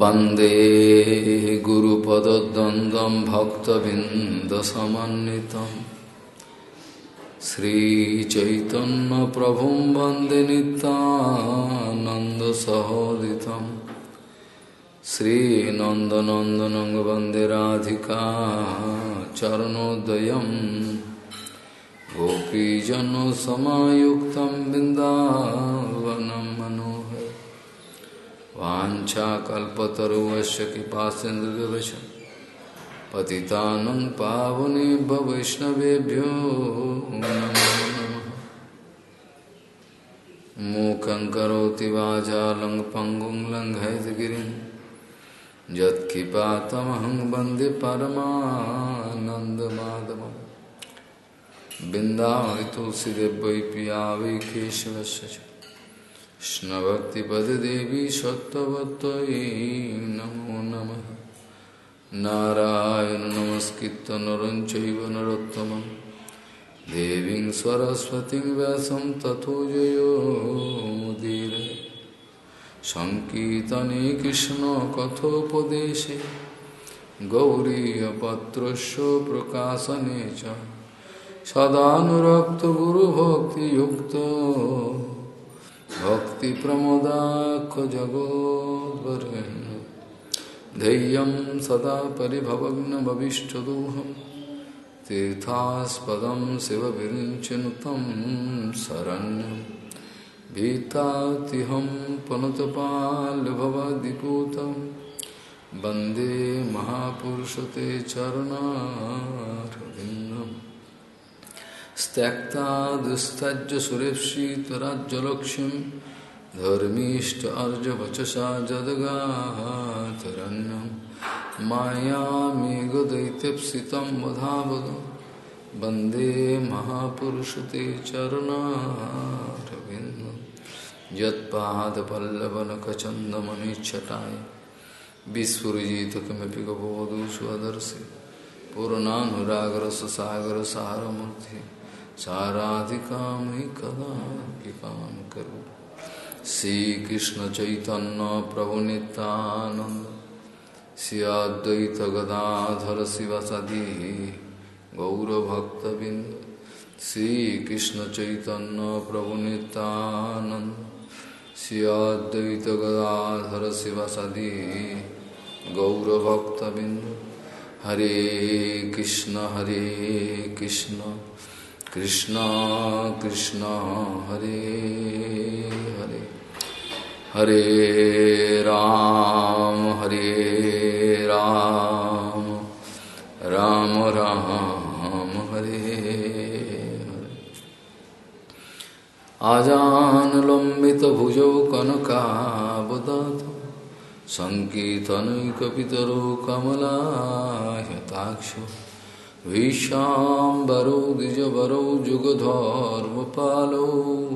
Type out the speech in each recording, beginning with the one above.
वंदे गुरुपदद्वन्द्वं भक्तबिन्दसमन्वितं। श्रीचैतन्यप्रभुं वंदे नितानन्दसहोदितं श्रीनन्दनन्दनं वंदे चरणोदयं। गोपीजनसमायुक्तं बिन्दावनं मनोहर वाञ्छाकल्पतरुवश्च कृपासिन्दुर्वश पतितानं पावनेभ्य वैष्णवेभ्यो मूकं करोति वाचालं पङ्गुं लङ्घयतगिरिं यत्किपातमहं वंदे परमानन्दमाधवम्। बिन्दावि तुलसीदेव पिया वै केशवस्य कृष्णभक्तिपददेवी सत्त्ववत्त्वयि नमो नमः। नारायण नमस्कृत्य नरं चैव नरोत्तमं देवीं सरस्वतीं व्यासं ततो जयो मुदीरे। सङ्कीर्तने कृष्णकथोपदेशे गौरीयपत्रस्य प्रकाशने च। सदानुरक्तगुरुभक्तियुक्तो। भक्तिप्रमोदाखजगोद्वरेण्य धैर्यं सदा परिभवग्नभविष्टदोहं तीर्थास्पदं शिवविरिञ्चनुतं शरण्यं। भीतातिहं पुनतपाल्भवद्दिपूतं वंदे महापुरुषते चरणारविन्दम्। त्यक्ता दुस्तज्य सुरेप्सितराज्यलक्ष्मीं धर्मीष्ट अर्जवचसा जदगातरण्यं मायामेघदैत्यप्सितं वधावद। वंदे महापुरुषते चरणारविन्दं। यत्पादपल्लवनखचन्दमनिच्छटाय विस्फुरिजित किमपि गबोधु स्वदर्शि पूर्णानुरागरससागरसारमूर्ति साराधिका मयि कदा करो श्रीकृष्ण चैतन्य प्रभु नित्यानंद श्री गदाधर शिवसदी गौरभक्तबिंद श्रीकृष्ण चैतन्य प्रभु नित्यानंद श्री गदाधर शिवसदी गौरभक्तबिंद हरे कृष्ण हरे कृष्ण। कृष्ण कृष्ण, हरे हरे। हरे राम हरे राम। राम राम, हरे हरे। आजान लंबित भुजौ कनकावदात। सङ्कीर्तनैकपितरो कमलायताक्षो विशाम्बरो द्विजवरौ जुगधर्मपालौ।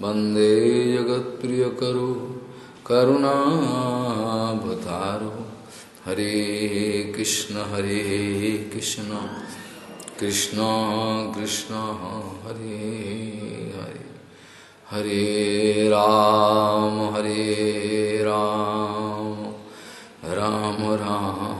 वंदे जगत्प्रियकरो, करुणावतारो। हरे कृष्ण हरे कृष्ण कृष्ण कृष्ण, हरे हरे। हरे राम हरे राम। राम राम।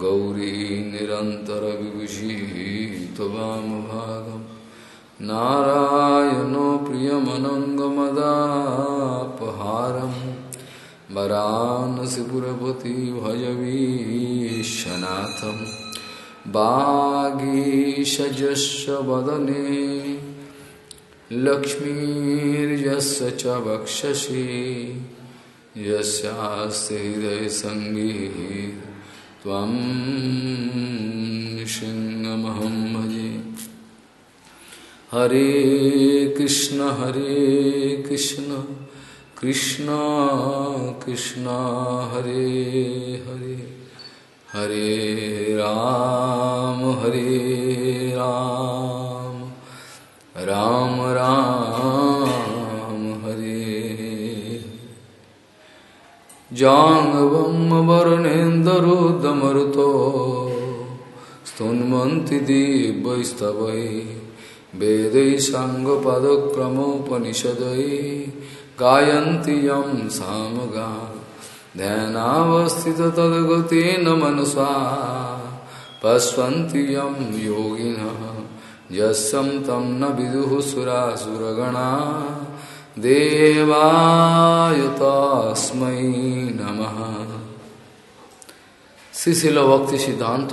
गौरी निरन्तरविभूषितवामभागं नारायणो प्रियमनङ्गमदापहारं वरानसिपुरपति भजवीशनाथं वागीषजस्य वदने। लक्ष्मीर्यस्य च वक्षसि। हृदयसङ्गीः। त्वं भजे। हरे कृष्ण हरे कृष्ण कृष्ण कृष्ण, हरे हरे। हरे राम हरे राम। राम राम। जाङ्गवं वरुणेन्दरुदमरुतो स्तुन्वन्ति दिव्यैस्तवै वेदै साङ्गपदक्रमोपनिषदै। गायन्ति यं सामगा, ध्यानावस्थित तद्गतेन मनसा। पश्वन्ति यं योगिनः, यस्यं तं न विदुः सुरासुरगणा। देवाय नमः। शिशिल भक्ति सिद्धांत,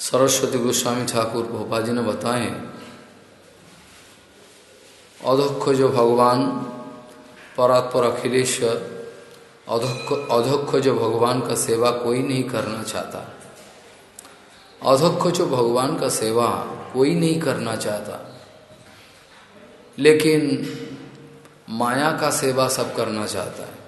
सरस्वती गोस्वामी ठाकुर भोपाल जी ने बताए अध्यक्ष जो भगवान, परात्पर अखिलेश्वर अधक्ष जो भगवान का सेवा कोई नहीं करना चाहता। अधक्ष जो भगवान का सेवा कोई नहीं करना चाहता। लेकिन माया का सेवा सब करना चाहता है।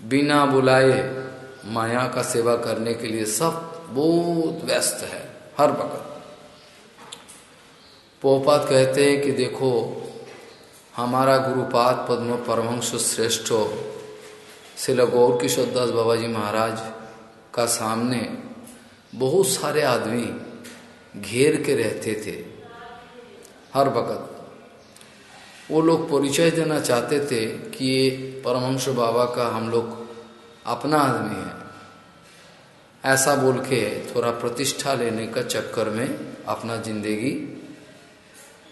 बिना बुलाए माया का सेवा करने के लिए सब बहुत व्यस्त है, हर वक्त। पोपात कहते हैं कि देखो, हमारा गुरुपाद पद्म परमंश श्रेष्ठ शिल गौर किशोर दास बाबा जी महाराज का सामने बहुत सारे आदमी घेर के रहते थे। हर वक्त। वो लोग परिचय देना चाहते थे कि ये परमहंस बाबा का हम लोग अपना आदमी है। ऐसा बोल के थोड़ा प्रतिष्ठा लेने का चक्कर में अपना ज़िंदगी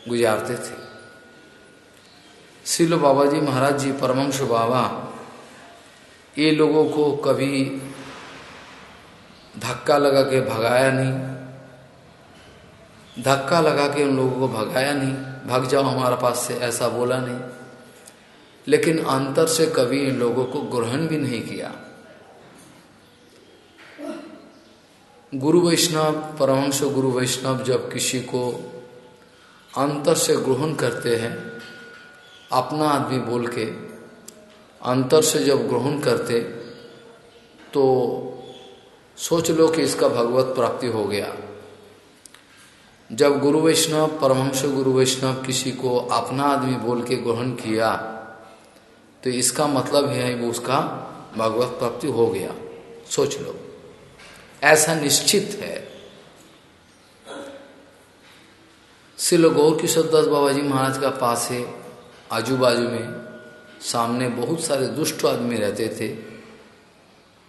गुजारते थे। शिल बाबा जी महाराज जी परमंश बाबा, ये लोगों को कभी धक्का लगा के भगाया नहीं। धक्का लगा के उन लोगों को भगाया नहीं। भाग जाओ, हमारे पास से ऐसा बोला नहीं। लेकिन अंतर से कभी इन लोगों को ग्रहण भी नहीं किया। गुरु वैष्णव परमंश गुरु वैष्णव जब किसी को अंतर से ग्रहण करते हैं, अपना आदमी बोल के अंतर से जब ग्रहण करते तो सोच लो कि इसका भगवत प्राप्ति हो गया। जब गुरु वैष्णव, परमहंस गुरु वैष्णव किसी को अपना आदमी बोल के ग्रहण किया तो इसका मतलब है वो उसका भगवत प्राप्ति हो गया। सोच लो। ऐसा निश्चित है। शिल गौर किशोर दास बाबा जी महाराज का पास है आजू बाजू में। सामने बहुत सारे दुष्ट आदमी रहते थे।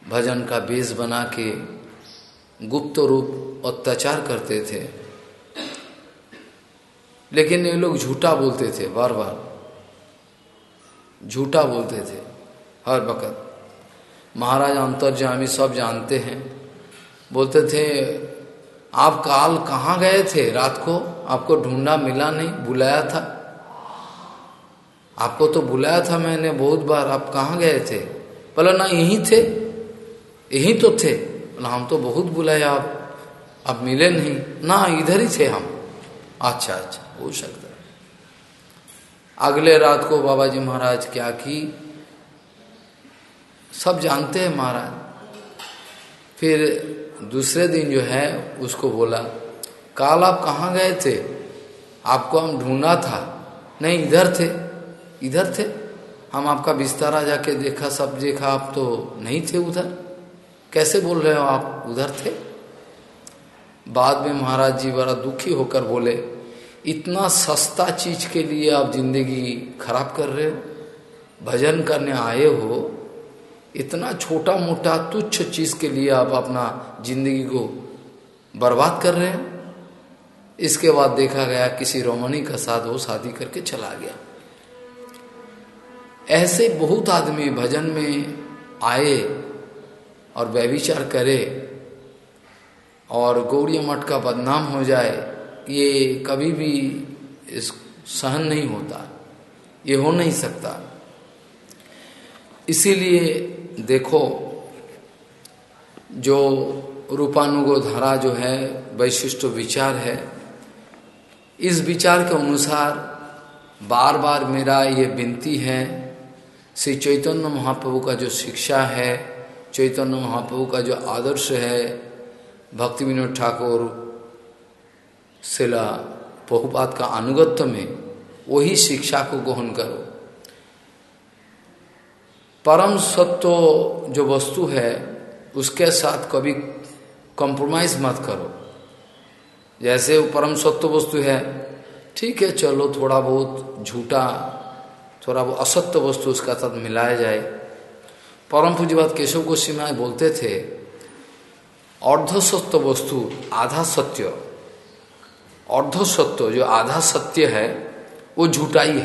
भजन का बेस बना के गुप्त रूप, अत्याचार करते थे। लेकिन ये लोग झूठा बोलते थे, बार बार। झूठा बोलते थे, हर वक्त। महाराज अंतर्जामी सब जानते हैं। बोलते थे, आप काल कहाँ गए थे रात को? आपको ढूंढा मिला नहीं, बुलाया था? आपको तो बुलाया था मैंने बहुत बार, आप कहाँ गए थे? बोला, ना, यहीं थे। यहीं तो थे। बोला, हम तो बहुत बुलाए आप अब मिले नहीं। ना, इधर ही थे हम। अच्छा अच्छा। हो सकता अगले रात को बाबा जी महाराज क्या की? सब जानते हैं महाराज। फिर दूसरे दिन जो है, उसको बोला, काल आप कहाँ गए थे? आपको हम ढूंढा था। नहीं, इधर थे। इधर थे? हम आपका बिस्तारा जाके देखा, सब देखा, आप तो नहीं थे उधर। कैसे बोल रहे हो आप, उधर थे? बाद में महाराज जी बड़ा दुखी होकर बोले इतना सस्ता चीज़ के लिए आप ज़िंदगी खराब कर रहे हो, भजन करने आए हो, इतना छोटा मोटा तुच्छ चीज़ के लिए आप अपना ज़िंदगी को बर्बाद कर रहे हैं। इसके बाद देखा गया किसी रोमनी का साथ वो शादी करके चला गया। ऐसे बहुत आदमी भजन में आए और व्यविचार करे और गौड़ी मठ का बदनाम हो जाए ये कभी भी इस सहन नहीं होता। ये हो नहीं सकता। इसीलिए देखो, जो रूपानुगो धारा जो है, वैशिष्ट विचार है, इस विचार के अनुसार बार बार मेरा ये विनती है, श्री चैतन्य महाप्रभु का जो शिक्षा है, चैतन्य महाप्रभु का जो आदर्श है, भक्ति विनोद ठाकुर शिला बहुपात का अनुगत्य में वही शिक्षा को ग्रहण करो। परम सत्व जो वस्तु है, उसके साथ कभी कॉम्प्रोमाइज मत करो। जैसे वो परम सत्व वस्तु है, ठीक है, चलो थोड़ा बहुत झूठा, थोड़ा बहुत असत्य वस्तु उसका साथ मिलाया जाए। परम पूज्यवाद केशव गोस्वी बोलते थे अर्धसत्य वस्तु आधा सत्य। अर्धसत्य जो आधा सत्य है, वो झूठा ही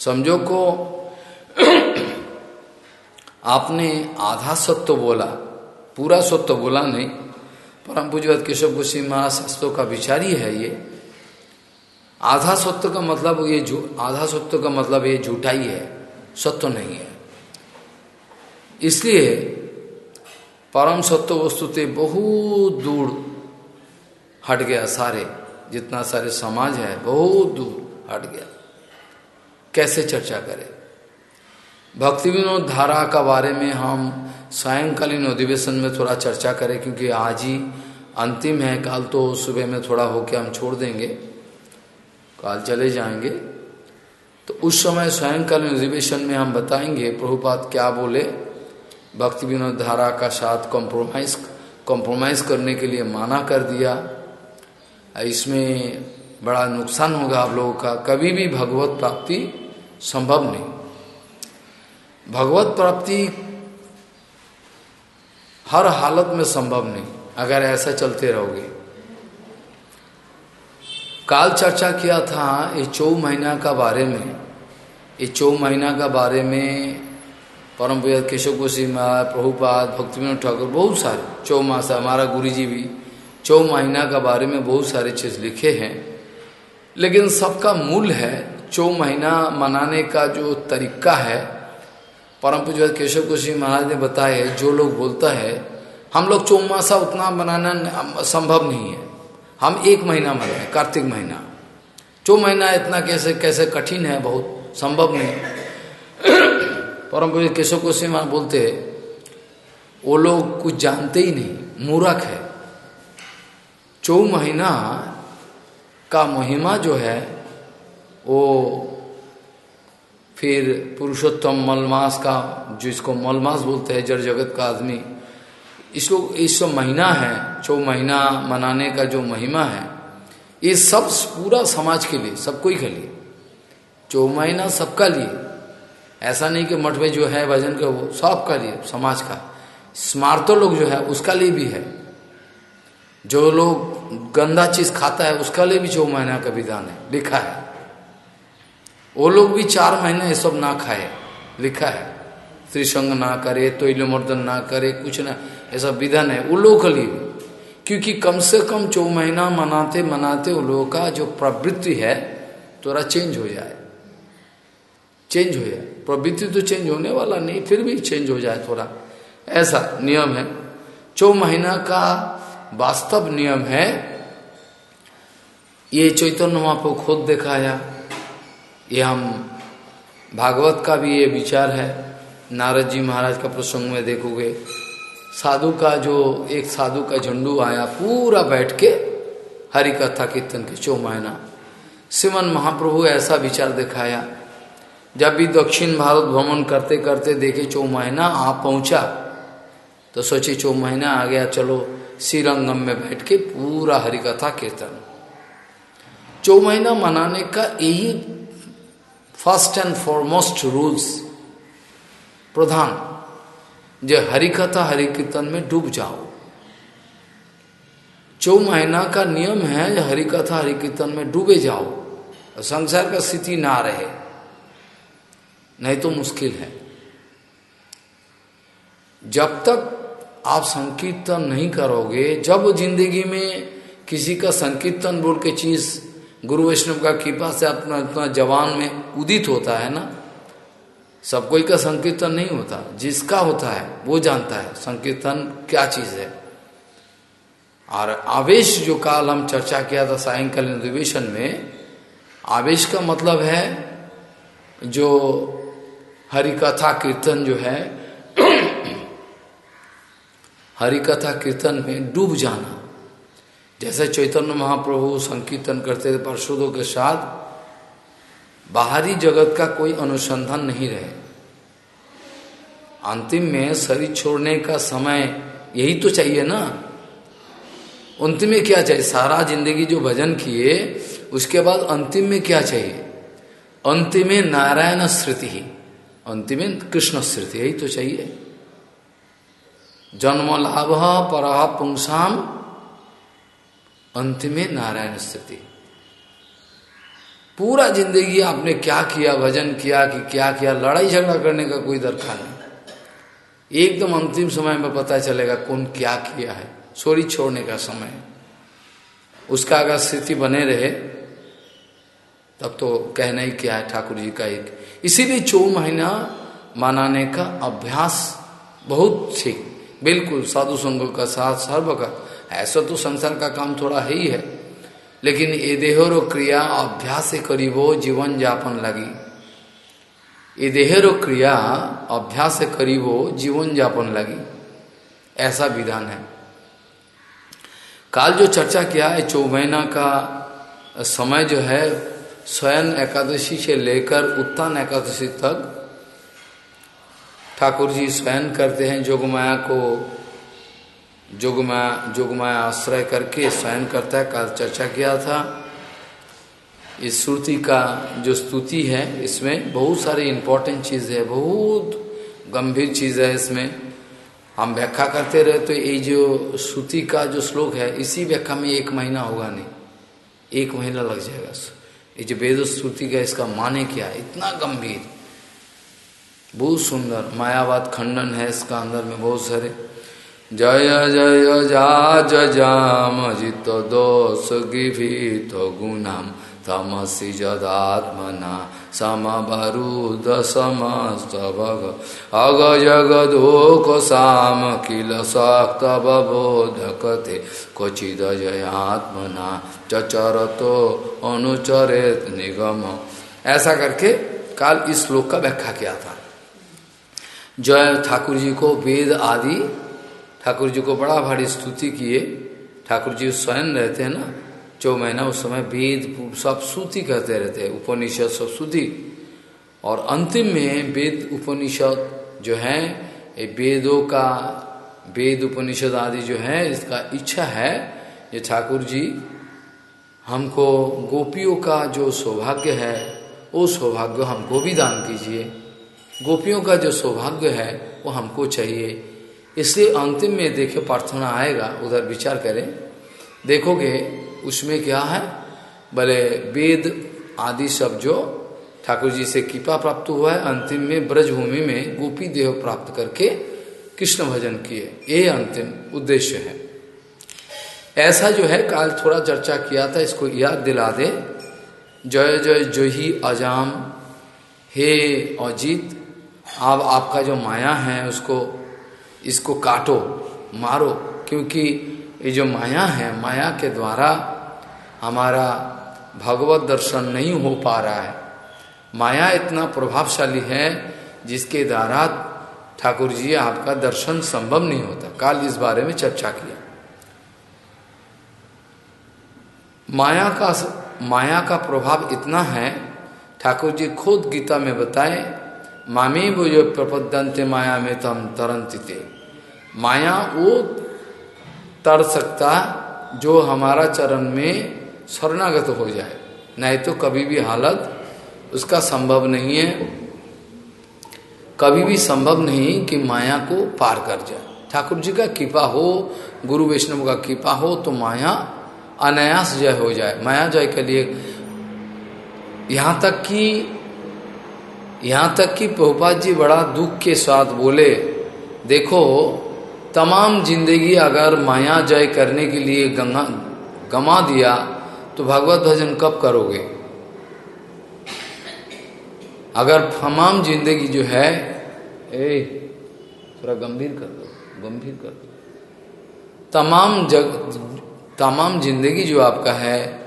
समझो को, आपने आधा सत्य बोला, पूरा सत्य बोला नहीं परम पूज्यवाद केशव गोस्वी महाराज का विचार ही है ये। आधा सत्य का मतलब ये आधा सत्य का मतलब ये झूठा ही सत्य नहीं है। इसलिए परम सत्य वस्तुते बहुत दूर हट गया सारे, जितना सारे समाज है, बहुत दूर हट गया। कैसे चर्चा करें? भक्ति विनोद धारा का बारे में हम सायंकालीन अधिवेशन में थोड़ा चर्चा करें, क्योंकि आज ही अंतिम है, कल तो सुबह में थोड़ा होके हम छोड़ देंगे, कल चले जाएँगे। तो उस समय स्वयंकालीन अधिवेशन में हम बताएँगे प्रभुपात क्या बोले? भक्ति विनोद धारा का साथ कॉम्प्रोमाइज कॉम्प्रोमाइज करने के लिए माना कर दिया। इसमें बड़ा नुकसान होगा आप लोगों का। कभी भी भगवत प्राप्ति संभव नहीं। भगवत प्राप्ति हर हालत में संभव नहीं, अगर ऐसा चलते रहोगे। काल चर्चा किया था ये चौ महीना का बारे में। ये चौ महीना का बारे में परम केशव गोसी महाराज प्रभुपाद, भक्तिविनोद ठाकुर, बहुत सारे चौ मास हमारा गुरु जी भी। चौ महीना का बारे में बहुत सारे चीज़ लिखे हैं। लेकिन सबका मूल है, चौ महीना मनाने का जो तरीका है, परम पूज्य केशव गोस्वी महाराज ने बताया है, जो लोग बोलता है, हम लोग चौमासा उतना मनाना संभव नहीं है। हम एक महीना मनाए, कार्तिक महीना। चौ महीना इतना कैसे कैसे कठिन है, बहुत संभव नहीं परम पूज्य केशव गोस्वी महाराज बोलते वो लोग कुछ जानते ही नहीं, मूर्ख है। चौ महीना का महिमा जो है, वो फिर पुरुषोत्तम मलमास का, जिसको मलमास बोलते हैं, जड़ जगत का आदमी इसको इस सब महीना है चौ महीना मनाने का जो महिमा है, ये सब पूरा समाज के लिए सबको ही के लिए। चौ महीना सबका लिए। ऐसा नहीं कि मठ में जो है भजन का, वो सबका लिए, समाज का। स्मार्तो लोग जो है, उसका लिए भी है। जो लोग गंदा चीज़ खाता है, उसका लिए भी चौ महीना का विधान है, लिखा है। वो लोग भी चार महीने ये सब ना खाए, लिखा है। त्रिसंग ना करे तोइल मर्दन ना करे, कुछ ना, ऐसा विधान है वो लोगों के लिए क्योंकि कम से कम चौ महीना मनाते मनाते उन लोगों का जो प्रवृत्ति है, थोड़ा चेंज हो जाए। चेंज हो जाए। प्रवृत्ति तो चेंज होने वाला नहीं, फिर भी चेंज हो जाए थोड़ा। ऐसा नियम है। चौ महीना का वास्तव नियम है, ये चैतन्य महापो खुद दिखाया। ये हम भागवत का भी ये विचार है। नारद जी महाराज का प्रसंग में देखोगे, साधु का जो, एक साधु का झंडू आया, पूरा बैठ के हरि कथा कीर्तन के चौ महीना सिमन महाप्रभु ऐसा विचार दिखाया, जब भी दक्षिण भारत भ्रमण करते करते देखे चौ महीना आप पहुँचा तो सोचे चौ महीना आ गया, चलो श्रीरंगम में बैठ के पूरा हरिकथा कीर्तन। चौ महीना मनाने का यही फ़र्स्ट एंड फॉरमोस्ट रूल्स प्रधान, जो हरिकथा हरिकीर्तन में डूब जाओ। चौ महीना का नियम है जो हरिकथा हरिकीर्तन में डूबे जाओ संसार का स्थिति ना रहे, नहीं तो मुश्किल है। जब तक आप संकीर्तन नहीं करोगे। जब ज़िंदगी में किसी का संकीर्तन बोल के चीज़ गुरु वैष्णव का कृपा से अपना इतना जवान में उदित होता है ना, सब कोई का संकीर्तन नहीं होता। जिसका होता है, वो जानता है संकीर्तन क्या चीज़ है। और आवेश जो काल हम चर्चा किया था सायंकालीन अधिवेशन में, आवेश का मतलब है जो हरि कथा कीर्तन जो है हरि कथा कीर्तन में डूब जाना। जैसे चैतन्य महाप्रभु संकीर्तन करते थे पार्षदों के साथ, बाहरी जगत का कोई अनुसंधान नहीं रहे। अंतिम में शरीर छोड़ने का समय यही तो चाहिए ना। अंतिम में क्या चाहिए? सारा ज़िंदगी जो भजन किए, उसके बाद अंतिम में क्या चाहिए? अंतिम में नारायण स्मृति ही। अंतिम में कृष्ण स्मृति, यही तो चाहिए। जन्म लाभ पर पुंसाम। अंतिम में नारायण स्थिति। पूरा ज़िंदगी आपने क्या किया, भजन किया कि क्या किया, लड़ाई झगड़ा करने का कोई दरकार नहीं। एकदम अंतिम समय में पता चलेगा कौन क्या किया है। सोरी छोड़ने का समय। उसका अगर स्थिति बने रहे, तब तो कहना ही क्या है, ठाकुर जी का एक। इसीलिए चौ महीना मनाने का अभ्यास बहुत ठीक। बिल्कुल साधु संघ का साथ, सर्व का। ऐसा तो संसार का काम थोड़ा है ही है। लेकिन ये देहरो क्रिया अभ्यास करीबो जीवन जापन लगी। ये देहरो क्रिया अभ्यास करीबो जीवन जापन लगी। ऐसा विधान है। काल जो चर्चा किया है चौ महीना का समय जो है, स्वयं एकादशी से लेकर उत्तान एकादशी तक ठाकुर जी स्वयं करते हैं जोगमाया को जोगमाया जोगमाया आश्रय करके स्वयं करता है कल चर्चा किया था। इस श्रुति का जो स्तुति है, इसमें बहुत सारी इंपॉर्टेंट चीज़ है, बहुत गंभीर चीज़ है इसमें। हम व्याख्या करते रहे तो ये जो श्रुति का जो श्लोक है, इसी व्याख्या में एक महीना होगा नहीं, एक महीना लग जाएगा। ये जो वेद श्रुति का इसका माने क्या, इतना गंभीर। बहुत सुंदर, मायावाद खंडन है इसका अंदर में बहुत सारे। जय जय जा जाम, जित दोष गिभित गुणाम, तमसी जदात्मना समस्त भग अग जगदोक साम, किल, सक्त बोधकते क्वचिद जयात्मना चचर तो अनुचरित, निगम। ऐसा करके काल इस श्लोक का व्याख्या किया था। जय ठाकुर जी को वेद आदि ठाकुर जी को बड़ा भारी स्तुति किए। ठाकुर जी स्वयं रहते हैं ना चौ महीना उस समय वेद सब सूती कहते रहते हैं, उपनिषद सब सूती और अंतिम में वेद उपनिषद जो है, ये वेदों का, वेद उपनिषद आदि जो है, इसका इच्छा है ये ठाकुर जी हमको गोपियों का जो सौभाग्य है, वो सौभाग्य हमको भी दान कीजिए। गोपियों का जो सौभाग्य है, वो हमको चाहिए। इसलिए अंतिम में देखे प्रार्थना आएगा, उधर विचार करें। देखोगे उसमें क्या है? भले वेद आदि सब जो ठाकुर जी से कृपा प्राप्त हुआ है, अंतिम में ब्रजभूमि में गोपी देह प्राप्त करके कृष्ण भजन किए। ये अंतिम उद्देश्य है। ऐसा जो है, काल थोड़ा चर्चा किया था, इसको याद दिला दे। जय जय जही अजाम। हे अजीत अब आपका जो माया है, उसको, इसको काटो, मारो, क्योंकि ये जो माया है, माया के द्वारा हमारा भगवत दर्शन नहीं हो पा रहा है। माया इतना प्रभावशाली है, जिसके द्वारा ठाकुर जी आपका दर्शन संभव नहीं होता। काल इस बारे में चर्चा किया। माया का माया का प्रभाव इतना है, ठाकुर जी खुद गीता में बताए मामी वो जो प्रपदंते माया में तम तरंतिते माया वो तर सकता जो हमारा चरण में शरणागत हो जाए। नहीं तो कभी भी हालत उसका संभव नहीं है। कभी भी संभव नहीं कि माया को पार कर जाए। ठाकुर जी का कृपा हो, गुरु वैष्णव का कृपा हो तो माया अनायास जय हो जाए। माया जय के लिए यहाँ तक कि यहाँ तक कि प्रभुपाद जी बड़ा दुख के साथ बोले, देखो, तमाम ज़िंदगी अगर माया जय करने के लिए गंगा गमा दिया तो भगवत भजन कब करोगे? अगर तमाम ज़िंदगी जो है, ए, थोड़ा गंभीर कर दो, गंभीर कर दो। तमाम जग, तमाम ज़िंदगी जो आपका है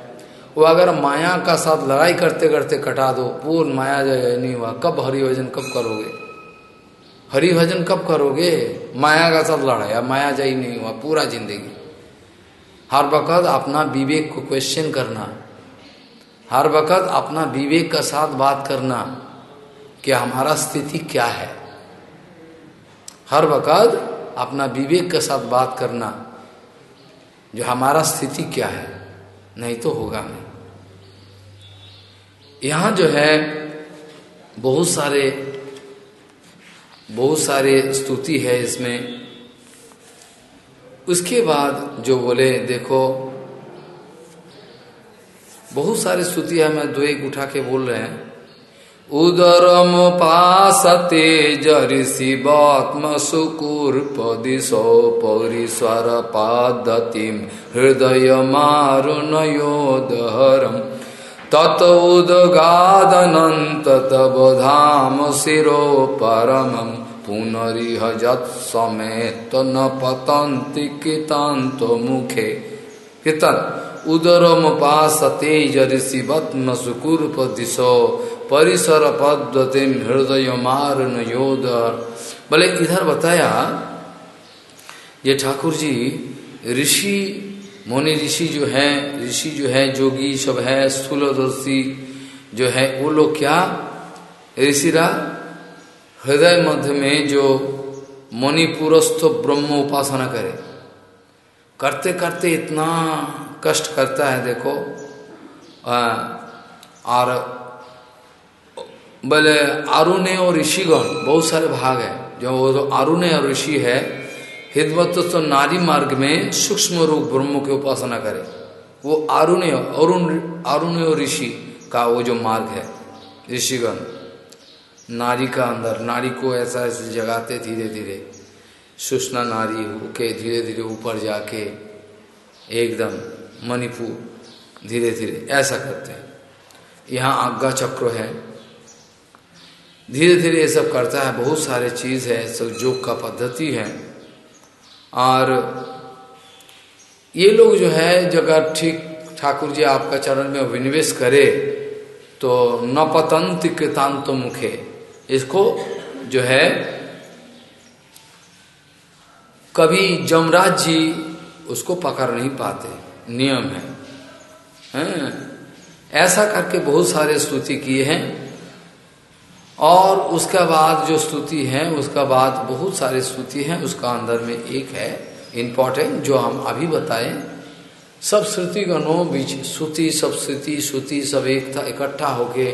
वो अगर माया का साथ लड़ाई करते करते कटा दो, पूर्ण माया जो नहीं हुआ। कब हरिभजन कब करोगे? हरिभजन कब करोगे? माया का साथ लड़ाई माया जय नहीं हुआ, पूरा ज़िंदगी। हर वक्त अपना विवेक को क्वेश्चन करना। हर वक्त अपना विवेक का साथ बात करना कि हमारा स्थिति क्या है। हर वक्त अपना विवेक के साथ बात करना, जो हमारा स्थिति क्या है। नहीं तो होगा नहीं। यहाँ जो है, बहुत सारे बहुत सारे स्तुति है इसमें। उसके बाद जो बोले, देखो, बहुत सारी स्तुति है, मैं दो एक उठा के बोल रहे हैं। उदरम पासते जरि शिवात्म सुकूर्प दिशो पौरीश्वर पादतिम हृदय मारुणयोदहरम तत उदगादनंत तब धाम शिरो परम पुनरिह समेत न पतंति कितांत मुखे। कितन उदरम पासते जरि शिवत्म सुकूर्प दिशो, परिसर पद्धतिम हृदय मारन योद बोले इधर बताया, ये ठाकुर जी ऋषि मुनि ऋषि जो है ऋषि जो है जोगी सब है स्थूलदर्शी जो है वो लोग क्या? ऋषिरा हृदय मध्य में जो मणिपुरस्थ ब्रह्म उपासना करे। करते करते इतना कष्ट करता है देखो। आ, और बोले अरुण और ऋषिगण बहुत सारे भाग है। जो वो तो अरुण और ऋषि है हिदवत तो नारी मार्ग में सूक्ष्म रूप ब्रह्म की उपासना करे। वो अरुण अरुण अरुण ऋषि का वो जो मार्ग है, ऋषिगण। नारी का अंदर, नारी को ऐसा ऐसे जगाते धीरे धीरे सुष्णा नारी होके धीरे धीरे ऊपर जाके एकदम मणिपुर धीरे धीरे ऐसा करते हैं। यहाँ आज्ञा चक्र है। धीरे धीरे ये सब करता है। बहुत सारे चीज़ है, सब योग का पद्धति है। और ये लोग जो है जगह ठीक ठाकुर जी आपका चरण में विनिवेश करे तो न पतंत कृतांत मुखे। इसको जो है कभी जमराज जी उसको पकड़ नहीं पाते। नियम है, है? ऐसा करके बहुत सारे स्तुति किए हैं। और उसके बाद जो स्तुति है, उसका बाद बहुत सारे स्तुति हैं, उसका अंदर में एक है इम्पोर्टेंट जो हम अभी बताएँ। सब श्रुति गणों बीच श्रुति सब श्रुति श्रुति सब एक था इकट्ठा होके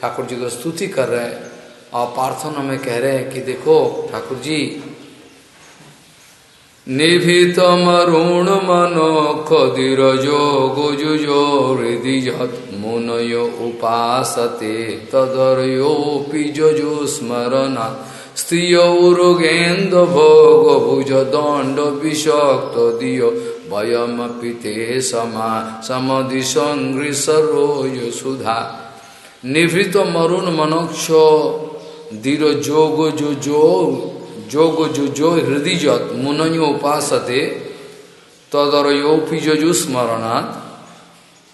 ठाकुर जी को स्तुति कर रहे हैं। और प्रार्थना में कह रहे हैं कि देखो ठाकुर जी निभितमरुण मनो खदिरजो गुजुजो हृदि मुनयो उपासते तदर्योऽपि जजो स्मरणा स्त्रियौरुगेन्द्र भोग भुज दण्ड विषक्त दियो वयमपि ते समा समदिशङ्घ्रिसरोज सुधा निभृत मरुण मनोक्ष धीर जोग जो जो जोग जो जो हृदय जत मुनयो उपासते तदरयोपि जो स्मरणात्।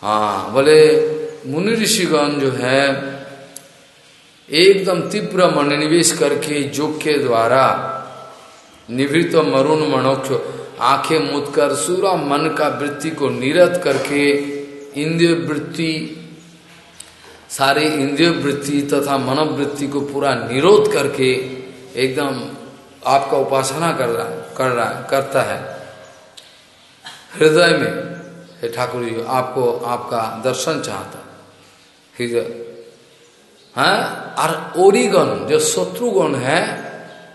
हाँ बोले, मुनि ऋषिगण जो है, एकदम तीव्र मनोनिवेश करके योग के द्वारा निवृत्त मरुण मनोक्ष आँखें मुद कर, सूरा मन का वृत्ति को निरत करके इंद्रिय वृत्ति, सारे इंद्रिय वृत्ति तथा मनोवृत्ति को पूरा निरोध करके एकदम आपका उपासना कर रहा है कर रहा है करता है। हृदय में, हे ठाकुर जी, आपको आपका दर्शन चाहता। हृदय है, और ओरिगण जो शत्रुगण है,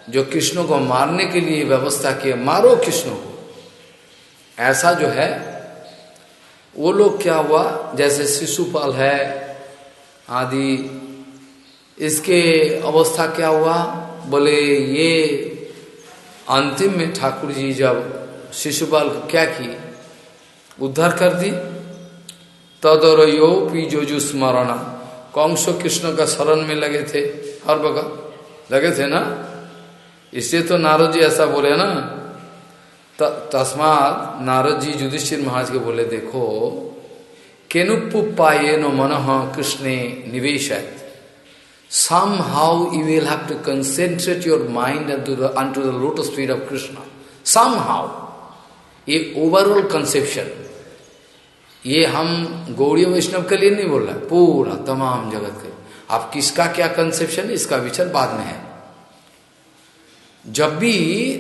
जो कृष्ण को मारने के लिए व्यवस्था किए मारो कृष्ण को। ऐसा जो है, वो लोग क्या हुआ, जैसे शिशुपाल है, आदि, इसके अवस्था क्या हुआ, बोले, ये अंतिम में ठाकुर जी जब शिशुपाल को क्या की उद्धार कर दी। तदर यो पी जो जो स्मरणा। कंस कृष्ण का शरण में लगे थे। हर वक्त लगे थे ना? इससे तो नारद जी ऐसा बोले ना? तस्मात नारद जी युधिष्ठिर महाराज के बोले, देखो Kenupupaye no manaha Krishna niveshat. Somehow you will have to concentrate your mind unto the, unto the lotus feet of Krishna. Somehow. ये ओवरऑल कंसेप्शन ये हम गौड़ी वैष्णव के लिए नहीं बोल रहे पूरा तमाम जगत के आप किसका क्या कंसेप्शन इसका विचार बाद में है जब भी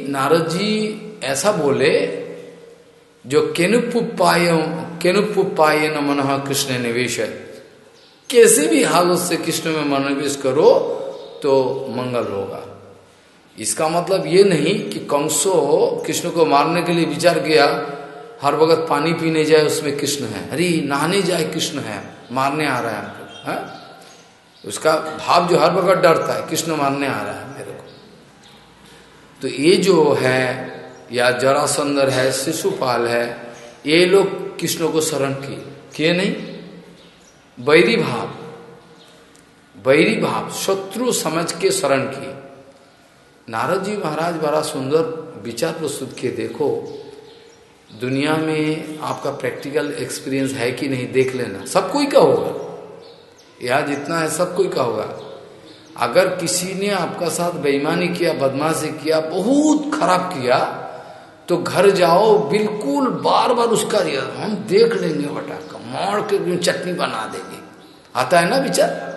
नारद जी ऐसा बोले जो केनुपुपाय केनुपुपाय न मन कृष्ण निवेश कैसे भी हालत से कृष्ण में मनोनिवेश करो तो मंगल होगा। इसका मतलब ये नहीं कि कंसो कृष्ण को मारने के लिए विचार किया, हर वक्त पानी पीने जाए, उसमें कृष्ण है। अरे, नहाने जाए, कृष्ण है। मारने आ रहा है हमको, है? उसका भाव जो हर वक्त डरता है, कृष्ण मारने आ रहा है मेरे को। तो ये जो है, या जरासंदर है, शिशुपाल है, ये लोग कृष्ण को शरण किए। किए नहीं? बैरी भाव बैरी भाव शत्रु समझ के शरण किए। नारद जी महाराज बड़ा सुंदर विचार प्रस्तुत किए। देखो, दुनिया में आपका प्रैक्टिकल एक्सपीरियंस है कि नहीं, देख लेना। सब कोई का होगा। यह जितना है, सब कोई का होगा। अगर किसी ने आपका साथ बेईमानी किया, बदमाशी किया, बहुत खराब किया तो घर जाओ, बिल्कुल बार बार उसका हम देख लेंगे बटा मार के चटनी बना देंगे। आता है ना विचार?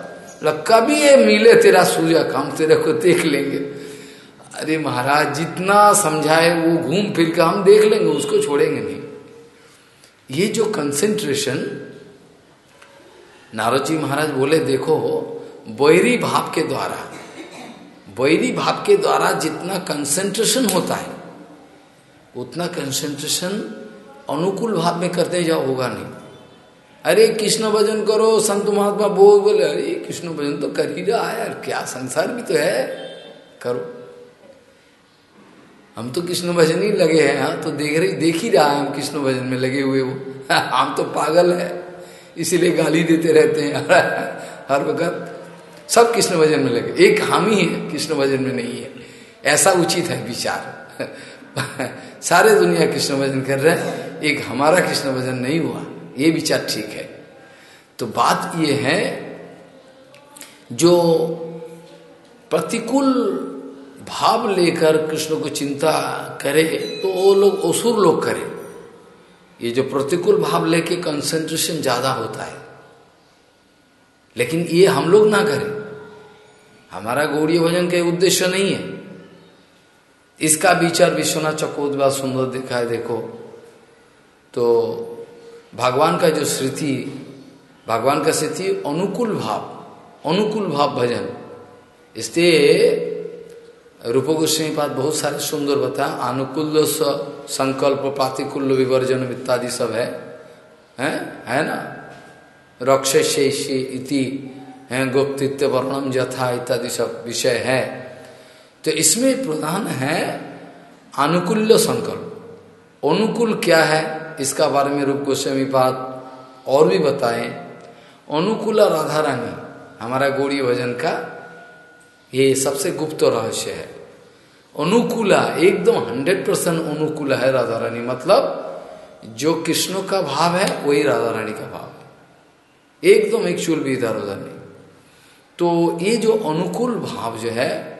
कभी ये मिले तेरा सूर्य हम तेरे को देख लेंगे। अरे महाराज, जितना समझाए वो घूम फिर के हम देख लेंगे, उसको छोड़ेंगे नहीं। ये जो कंसेंट्रेशन नारद जी महाराज बोले, देखो, बैरी भाव के द्वारा, बैरी भाव के द्वारा जितना कंसेंट्रेशन होता है, उतना कंसेंट्रेशन अनुकूल भाव में करते जाओ, होगा नहीं। अरे कृष्ण भजन करो, संत महात्मा बोल बोले, अरे कृष्ण भजन तो कर ही रहा है यार क्या संसार भी तो है। करो। हम तो कृष्ण भजन ही लगे हैं हाँ तो देख रहे, देख ही रहा है हम कृष्ण भजन में लगे हुए वो। हम तो पागल है, इसीलिए गाली देते रहते हैं। हर वक्त सब कृष्ण भजन में लगे। एक हम ही है, कृष्ण भजन में नहीं है। ऐसा उचित है विचार। सारे दुनिया कृष्ण भजन कर रहे हैं, एक हमारा कृष्ण भजन नहीं हुआ। ये विचार ठीक है। तो बात ये है, जो प्रतिकूल भाव लेकर कृष्ण को चिंता करे तो वो लोग, असुर लोग करे। ये जो प्रतिकूल भाव लेके कंसंट्रेशन ज़्यादा होता है। लेकिन ये हम लोग ना करें। हमारा गौड़ी भजन का उद्देश्य नहीं है। इसका विचार विश्वनाथ चकोदवा सुंदर दिखा है देखो। तो भगवान का जो स्मृति भगवान का स्थिति अनुकूल भाव अनुकूल भाव भजन। इसलिए रूप गोस्वामी पाद बहुत सारे सुंदर बता, अनुकूल संकल्प, प्रातिकूल, विवर्जन, इत्यादि सब है। हैं? है ना? रक्षे इति, है गोप्तित्व वर्णम, जथा इत्यादि सब विषय है। तो इसमें प्रधान है अनुकूल्य संकल्प। अनुकूल क्या है? इसका बारे में रूप गोस्वामी पाद और भी बताएँ। अनुकूल राधा रानी हमारा गौड़ी भजन का ये सबसे गुप्त रहस्य है। अनुकूला, एकदम हंड्रेड परसेंट अनुकूल है राधा रानी मतलब जो कृष्ण का भाव है, वही राधा रानी का भाव। है एकदम एक चूल भी इधर उधर नहीं। तो ये जो अनुकूल भाव जो है,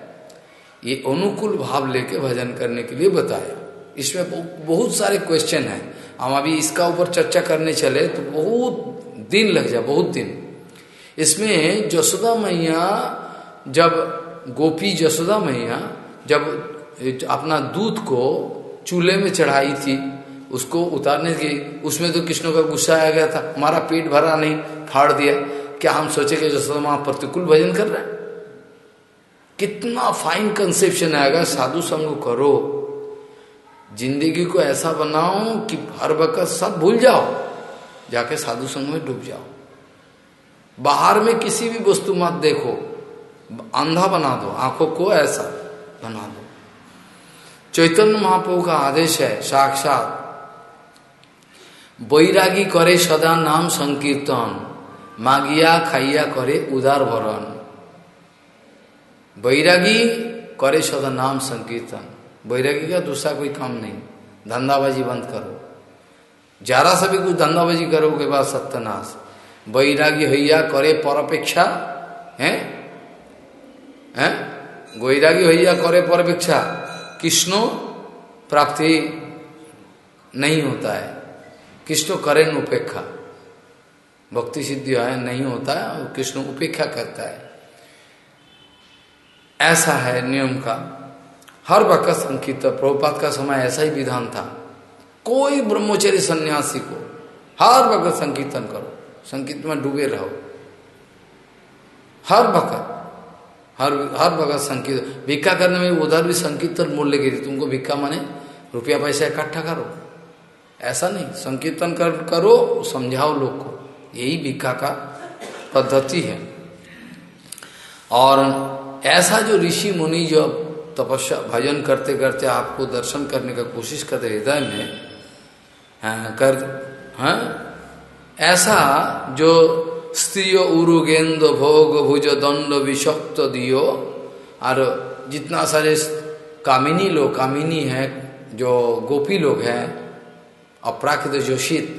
ये अनुकूल भाव लेके भजन करने के लिए बताया। इसमें बहुत सारे क्वेश्चन हैं। हम अभी इसका ऊपर चर्चा करने चले तो बहुत दिन लग जाए, बहुत दिन। इसमें जसोदा मैया जब गोपी जसोदा मैया जब अपना दूध को चूल्हे में चढ़ाई थी, उसको उतारने की, उसमें तो कृष्ण का गुस्सा आ गया था, हमारा पेट भरा नहीं, फाड़ दिया। क्या हम सोचे कि जसोदा माँ प्रतिकूल भजन कर रहे हैं? कितना फाइन कंसेप्शन आएगा, साधु संग करो। ज़िंदगी को ऐसा बनाओ कि हर वक्त सब भूल जाओ, जाके साधु संघ में डूब जाओ। बाहर में किसी भी वस्तु मत देखो, अंधा बना दो, आँखों को ऐसा बना दो। चैतन्य महाप्रभु का आदेश है, साक्षात बैरागी करे सदा नाम संकीर्तन, मागिया खाइया करे उदार भरण बैरागी करे सदा नाम संकीर्तन। बैरागी का दूसरा कोई काम नहीं। धंधाबाजी बंद करो। जरा सा भी कुछ धंधाबाजी करोगे बाद सत्यनाश। बैरागी हैया करे पर अपेक्षा है? हैं हैया करे पर अपेक्षा कृष्णो प्राप्ति नहीं होता है। कृष्ण करें उपेक्षा। भक्ति सिद्धि है नहीं होता है, और कृष्ण उपेक्षा करता है। ऐसा है नियम का। हर वक्त संकित प्रभुपात का समय ऐसा ही विधान था। कोई ब्रह्मचर्य सन्यासी को हर वक्त संकीर्तन करो संकीर्त में डूबे रहो। हर वक्त, हर हर वक्त संकीर्तन भिक्खा करने में उधर भी संकीर्तन मूल्य गिरी तुमको भिक्खा माने रुपया पैसा इकट्ठा करो। ऐसा नहीं, संकीर्तन कर, करो, समझाओ लोग को। यही भिक्खा का पद्धति है। और ऐसा जो ऋषि मुनि जो तपस्या भजन करते करते आपको दर्शन करने का कोशिश करते हृदय में हाँ, कर हाँ? ऐसा जो स्त्रियो उरु गेंद भोग भुज दंड विषक्त दियो और जितना सारे कामिनी लोग कामिनी है जो गोपी लोग हैं अपराकृत जोशित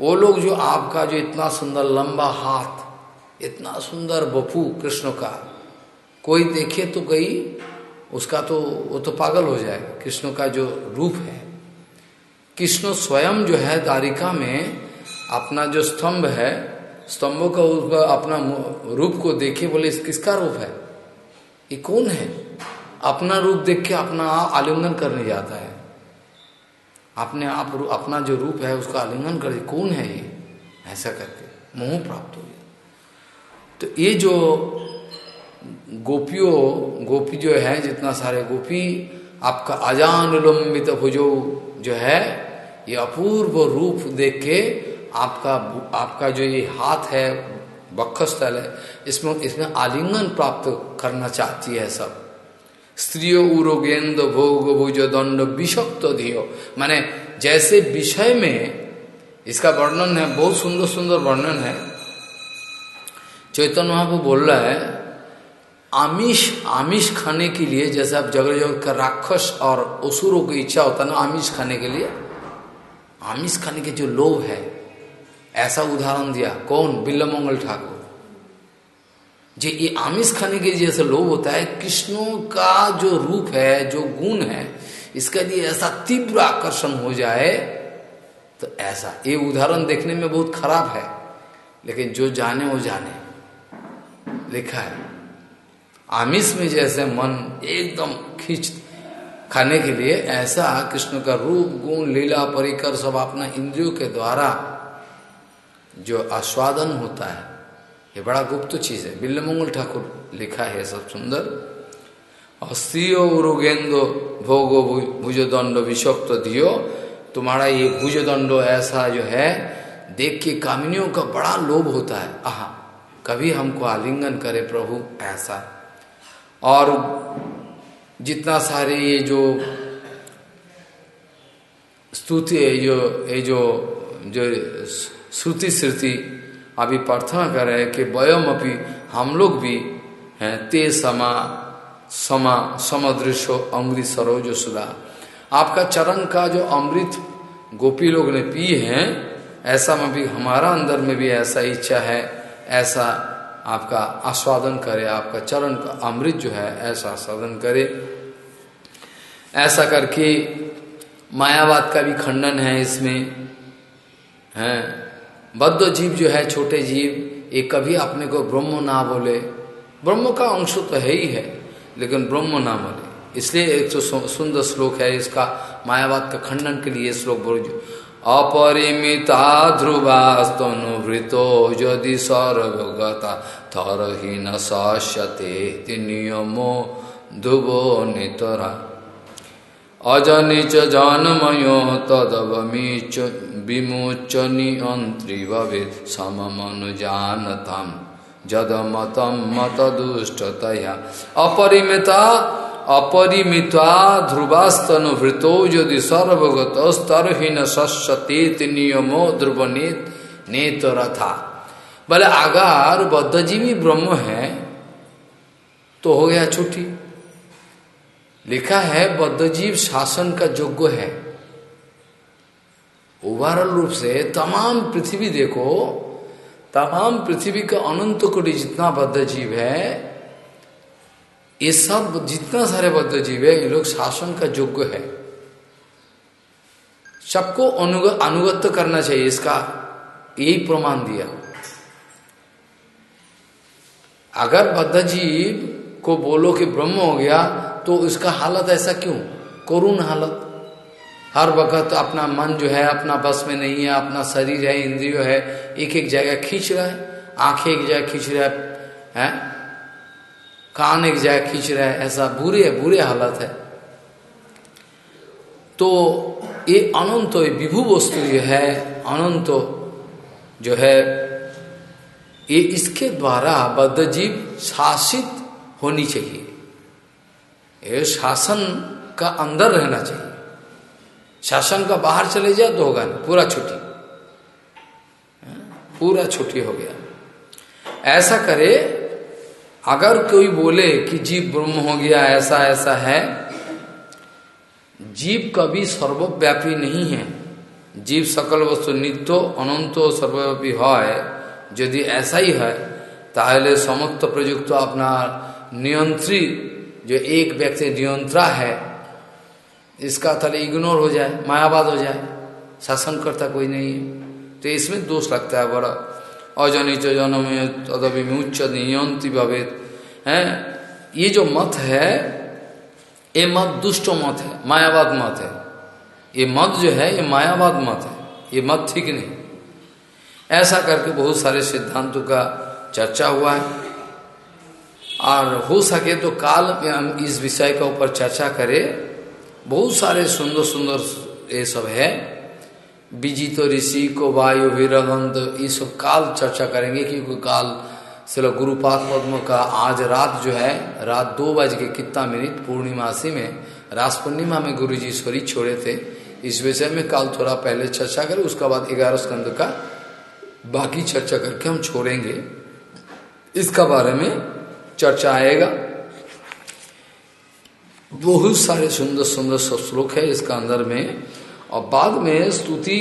वो लोग जो आपका जो इतना सुंदर लंबा हाथ इतना सुंदर बपू कृष्ण का कोई देखे तो कहीं उसका तो वो तो पागल हो जाए, कृष्ण का जो रूप है। कृष्ण स्वयं जो है दारिका में अपना जो स्तंभ है, स्तंभों का अपना रूप को देखे बोले, इस किसका रूप है? ये कौन है? अपना रूप देख के अपना आलिंगन करने जाता है। अपने आप अपना जो रूप है उसका आलिंगन कर कौन है ये? ऐसा करके मोह प्राप्त हो गया। तो ये जो गोपियों, गोपी जो है, जितना सारे गोपी, आपका अजान लंबित भुजो जो है, ये अपूर्व रूप देख के आपका आपका जो ये हाथ है बक्षस्थल है, इसमें इसमें आलिंगन प्राप्त करना चाहती है सब। स्त्रियो उरोगेंद भोग भुज दंड विषक्त धियो। माने जैसे विषय में, इसका वर्णन है, बहुत सुंदर सुंदर वर्णन है। चैतन्य महाप्रभु बोल रहा है आमिष आमिष खाने के लिए, जैसे आप जगह जगह का राक्षस और असुरों की इच्छा होता ना, आमिष खाने के लिए, आमिष खाने के जो लोभ है, ऐसा उदाहरण दिया। कौन? बिल्ला मंगल ठाकुर। जो, ये आमिष खाने के जैसे लोभ होता है, कृष्णों का जो रूप है, जो गुण है, इसका लिए ऐसा तीव्र आकर्षण हो जाए तो ऐसा। ये उदाहरण देखने में बहुत खराब है, लेकिन जो जाने वो जाने। लिखा है। आमिष में जैसे मन एकदम खींच खाने के लिए ऐसा कृष्ण का रूप, गुण, लीला, परिकर सब अपना इंद्रियों के द्वारा जो आस्वादन होता है, ये बड़ा गुप्त चीज़ है। बिल्लमंगल ठाकुर लिखा है सब सुंदर। अस्त्रियो उरुगेंदो भोगो भुजदंड विषक्त दियो तुम्हारा ये भुजदंड ऐसा जो है, देख के कामिनियों का बड़ा लोभ होता है। आह, कभी हमको आलिंगन करे प्रभु, ऐसा। और जितना सारे ये जो स्तुति जो, ये जो जो श्रुति श्रुति अभी प्रार्थना कर रहे हैं कि वयम अपनी हम लोग भी हैं, ते समा समा समदृश्य अमृत सरोज सुधा। आपका चरण का जो अमृत गोपी लोग ने पी है, ऐसा में भी हमारा अंदर में भी ऐसा इच्छा है, ऐसा आपका आस्वादन करे, आपका चरण का अमृत जो है, ऐसा आस्वादन करे। ऐसा करके मायावाद का भी खंडन है इसमें, है। बद्ध जीव जो है, छोटे जीव, ये कभी अपने को ब्रह्म ना बोले। ब्रह्म का अंश तो है ही है, लेकिन ब्रह्म ना बोले। इसलिए एक तो सुंदर श्लोक है, इसका मायावाद का खंडन के लिए श्लोक बोल अपरिमिता ध्रुवास्तनुवृतो यदि सर्वगता थरहीन सश्यते नियमो ध्रुवो नितरा। अजनिच जनमयो तदवमीच विमोचनी अंत्री भवेद सममनुजानतम। जद मतम मत दुष्टतया अपरिमिता अपरिमिता ध्रुवास्तन भृतो यदि सर्वगत स्तरहीन सस्यतेत नियमो ध्रुव नेत रथा बोले, अगर बद्धजीवी ब्रह्म है तो हो गया छुट्टी। लिखा है, बद्धजीव शासन का योग्य है। ओवरऑल रूप से तमाम पृथ्वी देखो, तमाम पृथ्वी का अनंत कोटि जितना बद्ध जीव है ये सब जितना सारे बद्ध जीव है ये लोग शासन का योग्य है। सबको अनुगत करना चाहिए इसका यही प्रमाण दिया। अगर बद्ध जीव को बोलो कि ब्रह्म हो गया तो उसका हालत ऐसा क्यों? करुण हालत। हर वक्त अपना मन जो है अपना बस में नहीं है अपना शरीर है इंद्रियो है एक एक जगह खींच रहा है आँखें एक जगह खींच रहा है, है? कान एक जाए खींच रहा है, ऐसा बुरे बुरे हालत है। तो ये अनंत विभु वस्तु जो है, अनंत जो है, ये इसके द्वारा बद्ध जीव शासित होनी चाहिए। ये शासन का अंदर रहना चाहिए। शासन का बाहर चले जाए तो होगा नहीं, पूरा छुट्टी। पूरा छुट्टी हो गया। ऐसा करे अगर कोई बोले कि जीव ब्रह्म हो गया, ऐसा ऐसा है, जीव कभी सर्वव्यापी नहीं है। जीव सकल वस्तु नित्य अनंतो सर्वव्यापी है यदि ऐसा ही है, ताहले समस्त प्रयुक्त अपना नियंत्री, जो एक व्यक्ति नियंत्रा है, इसका तले इग्नोर हो जाए, मायावाद हो जाए शासन करता कोई नहीं है। तो इसमें दोष लगता है बड़ा। अजनित जनम तदभिमुच नियंत्री भवेद है? ये जो मत है, ये मत दुष्ट मत है, मायावाद मत है। ये मत जो है, ये मायावाद मत है। ये मत ठीक नहीं। ऐसा करके बहुत सारे सिद्धांतों का चर्चा हुआ है। और हो सके तो काल में हम इस विषय के ऊपर चर्चा करें। बहुत सारे सुंदर सुंदर ये सब है। विजित ऋषि को वायु वीरगंध ये सब काल चर्चा करेंगे क्योंकि काल चलो गुरुपाद पद्म का आज रात जो है, रात दो बज के कितना मिनट पूर्णिमासी में, रास पूर्णिमा में गुरु जी स्वरी छोड़े थे। इस विषय में काल थोड़ा पहले चर्चा करें, उसके बाद ग्यारह स्कंद का बाकी चर्चा करके हम छोड़ेंगे। इसका बारे में चर्चा आएगा। बहुत सारे सुंदर सुंदर सब श्लोक है, इसका अंदर में और बाद में स्तुति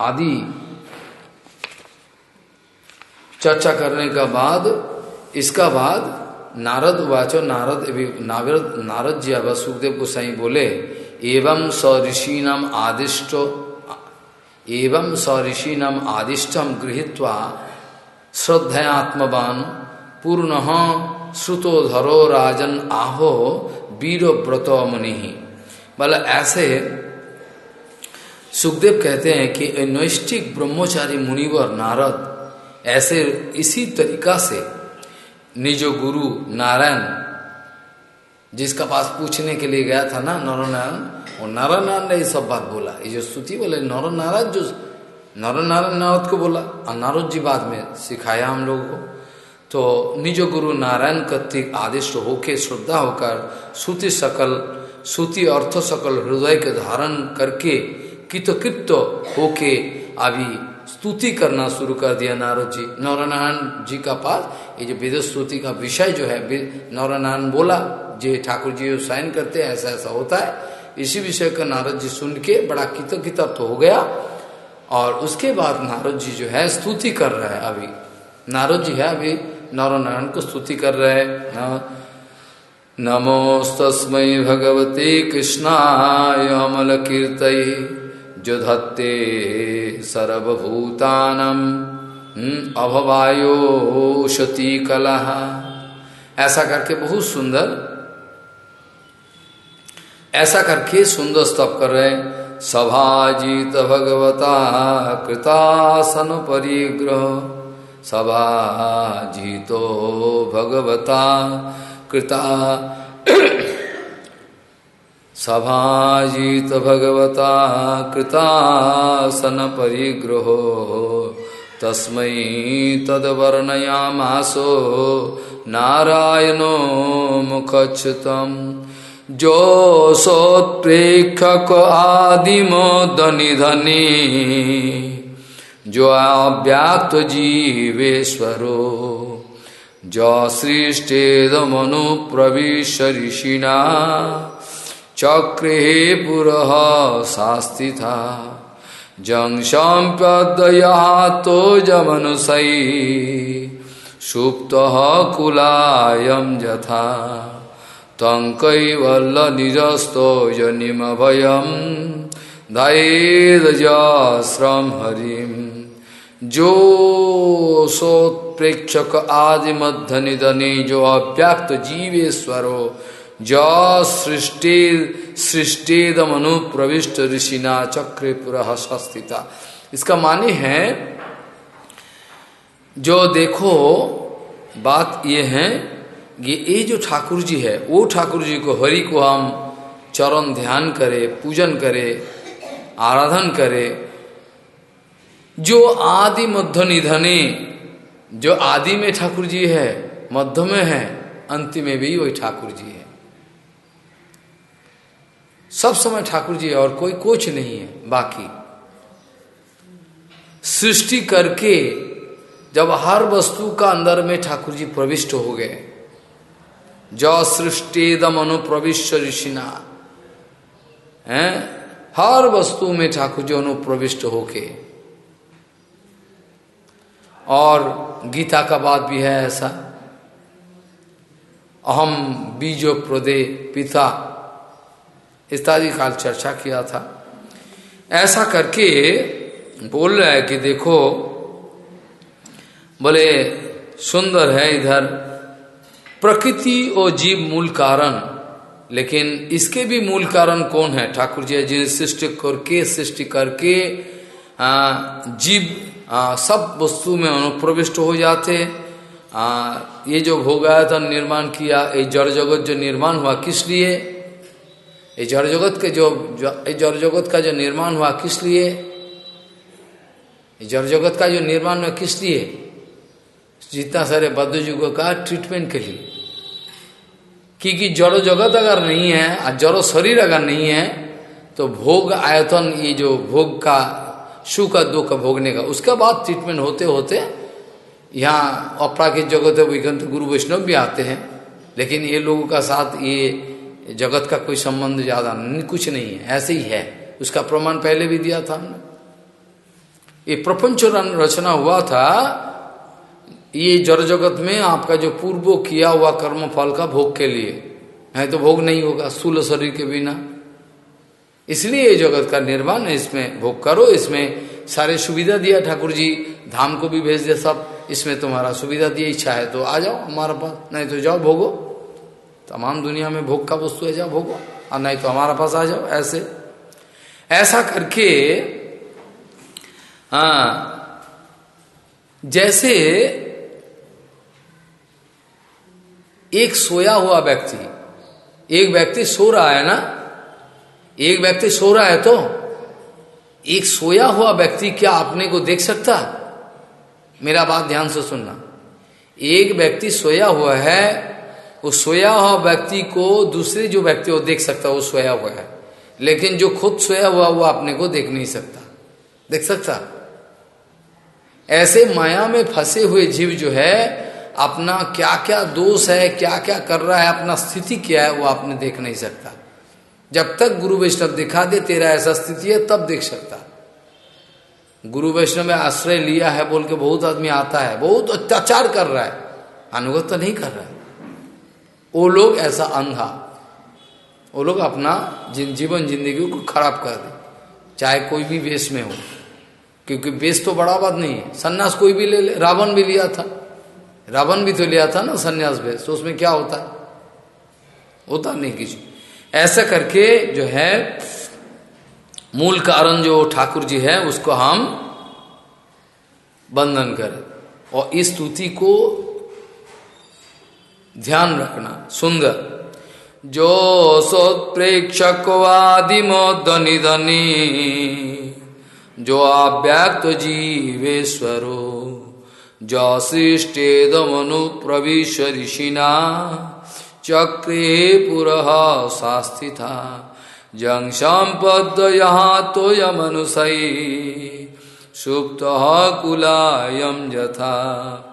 आदि चर्चा करने का बाद, इसका बाद नारद वाचो, नारद नारद नारद जी अब सुखदेव गोसाई बोले, एवं स ऋषि नाम आदिष्ट, एवं स ऋषि नाम आदिष्टम गृहीत्वा श्रद्धयात्मवान पूर्ण श्रुतो धरो राजन आहो वीर व्रत मुनि। बोला ऐसे सुखदेव कहते हैं कि नैष्ठिक ब्रह्मचारी मुनिवर नारद ऐसे इसी तरीका से निज गुरु नारायण, जिसका पास पूछने के लिए गया था ना नर नारायण और नारायण ने ये सब बात बोला। ये जो स्तुति बोले नर नारायण जो नर नारायण नारद को बोला और नारद जी बाद में सिखाया हम लोगों को। तो निज गुरु नारायण कत्तिक आदिष्ट होके श्रद्धा होकर, श्रुति सकल, श्रुति अर्थ सकल हृदय के धारण करके कित होके अभी स्तुति करना शुरू कर दिया नारद जी। नौरनारायण जी का पास ये जो वेद स्तुति का विषय जो है नौरनारायण बोला, जे ठाकुर जी साइन करते हैं, ऐसा ऐसा होता है। इसी विषय का नारद जी सुन के बड़ा कित कितर्थ हो गया। और उसके बाद नारद जी जो है, स्तुति कर रहे हैं अभी। नारद जी है अभी, नारायण को स्तुति कर रहे न नमोस्तस्म भगवते कृष्णाय अमल कीर्त जो धत्ते सर्वभूतानम अभवायो शती कला ऐसा करके बहुत सुंदर, ऐसा करके सुंदर स्तप कर रहे सभाजित भगवता कृतासन परिग्रह सभाजितो भगवता कृता सभाजित भगवता कृतासन परिग्रहो। तस्मै तद्वर्णयामासो। नारायणो मुखच्युतम्। जो सोत्प्रेक्षक आदिमो धनी धनी जो अव्यात जीवेश्वरो जो सृष्टेद मनु प्रविश ऋषिना चक्रे पुरः शास्ति था जंग तो जमनुषई सुप्त कुलायम यथा। तं निजस्तो जनिम भयम धैर्यश्रम हरिम जो सोत्प्रेक्षक आदि मध्य निधने जो अव्यक्त जीवेश्वरो ज सृष्टि सृष्टिदम अनुप्रविष्ट ऋषिना चक्र पुरः सस्थिता इसका माने है, जो देखो, बात ये है कि ये जो ठाकुर जी है, वो ठाकुर जी को हरि को हम चरण ध्यान करे, पूजन करे, आराधन करे, जो आदि मध्य निधने, जो आदि में ठाकुर जी है, मध्य में है अंतिम में भी वही ठाकुर जी है। सब समय ठाकुर जी और कोई कोच नहीं है बाकी। सृष्टि करके जब हर वस्तु का अंदर में ठाकुर जी प्रविष्ट हो गए। ज सृष्टिदम अनुप्रविष्ट ऋषिना, है? हर वस्तु में ठाकुर जी अनुप्रविष्ट होके। और गीता का बात भी है ऐसा। अहम बीजो प्रदे पिता इत्यादि काल चर्चा किया था। ऐसा करके बोल रहा है कि देखो बोले सुंदर है इधर प्रकृति और जीव मूल कारण लेकिन इसके भी मूल कारण कौन है? ठाकुर जी जिन सृष्टि करके सृष्टि करके जीव आ, सब वस्तु में अनुप्रविष्ट हो जाते। आ, ये जो भोगायतन निर्माण किया ये जड़ जगत जो निर्माण हुआ किस लिए? ये जड़ जगत के जो जड़ जगत का जो निर्माण हुआ किस लिए? जड़ जगत का जो निर्माण हुआ किस लिए? जितना सारे बद्ध युगों का ट्रीटमेंट के लिए। क्योंकि जड़ो जगत अगर नहीं है, और जड़ो शरीर अगर नहीं है तो भोग आयतन, ये जो भोग का, सुख दुख भोगने का, उसके बाद ट्रीटमेंट होते होते, यहाँ अपराकित जगत है तो गुरु वैष्णव भी आते हैं। लेकिन ये लोगों का साथ ये जगत का कोई संबंध ज़्यादा नहीं, कुछ नहीं है, ऐसे ही है। उसका प्रमाण पहले भी दिया था हमने। ये प्रपंच रचना हुआ था, ये जड़ जगत में आपका जो पूर्व किया हुआ कर्म फल का भोग के लिए। है तो भोग नहीं होगा, स्थूल शरीर के बिना। इसलिए ये जगत का निर्माण है, इसमें भोग करो, इसमें सारे सुविधा दिया ठाकुर जी। धाम को भी भेज दे सब, इसमें तुम्हारा सुविधा दिया, इच्छा है तो आ जाओ हमारा पास, नहीं तो जाओ भोगो। तमाम दुनिया में भोग का वस्तु है जाओ भोगो, और नहीं तो हमारा पास आ जाओ, ऐसे। ऐसा करके हाँ जैसे एक सोया हुआ व्यक्ति, एक व्यक्ति सो रहा है ना, एक व्यक्ति सो रहा है तो एक सोया हुआ व्यक्ति क्या अपने को देख सकता? मेरा बात ध्यान से सुनना। एक व्यक्ति सोया हुआ है वो सोया हुआ व्यक्ति को दूसरे जो व्यक्ति वो देख सकता वो सोया हुआ है। लेकिन जो खुद सोया हुआ, वो अपने को देख नहीं सकता। देख सकता? ऐसे माया में फंसे हुए जीव जो है, अपना क्या क्या दोष है क्या क्या कर रहा है, अपना स्थिति क्या है, वो आपने देख नहीं सकता। जब तक गुरु वैष्णव दिखा दे, तेरा ऐसा स्थिति है, तब देख सकता। गुरु वैष्णव में आश्रय लिया है, बोल के बहुत आदमी आता है, बहुत अत्याचार कर रहा है। अनुगत तो नहीं कर रहा है। वो लोग ऐसा अंधा। वो लोग अपना जिन, जीवन ज़िंदगी को खराब कर दे चाहे कोई भी वेश में हो। क्योंकि वेश तो बड़ा बात नहीं है। सन्यास कोई भी ले ले रावण भी लिया था। रावण भी तो लिया था ना सन्यास वेश तो उसमें क्या होता है? होता नहीं किसी। ऐसा करके जो है मूल कारण जो ठाकुर जी है उसको हम बंधन करें। और इस स्तुति को ध्यान रखना, सुंदर। जो सोत्प्रेक्षकवादिमोदनि धनी जो अव्यक्त जीवेश्वरो जो सृष्टेदमनु प्रविश ऋषिना, चक्रे पुरः शास्थिता जंग संपद यहाँ तो यमनुषयी सुप्त कुलायम यथा।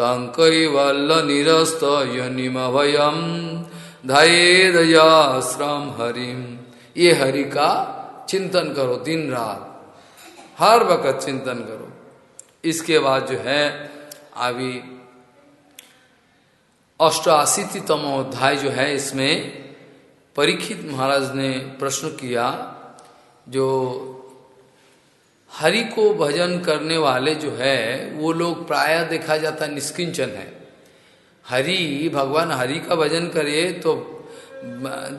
तंकैवल्ल निरस्त यनिम भयम धैर्यश्रम हरिम ये हरि का चिंतन करो दिन रात। हर वक्त चिंतन करो। इसके बाद जो है, अभी अष्टाशीतितम अध्याय जो है, इसमें परीक्षित महाराज ने प्रश्न किया, जो हरि को भजन करने वाले जो है वो लोग प्राय देखा जाता निष्किंचन है। हरि भगवान हरि का भजन करे तो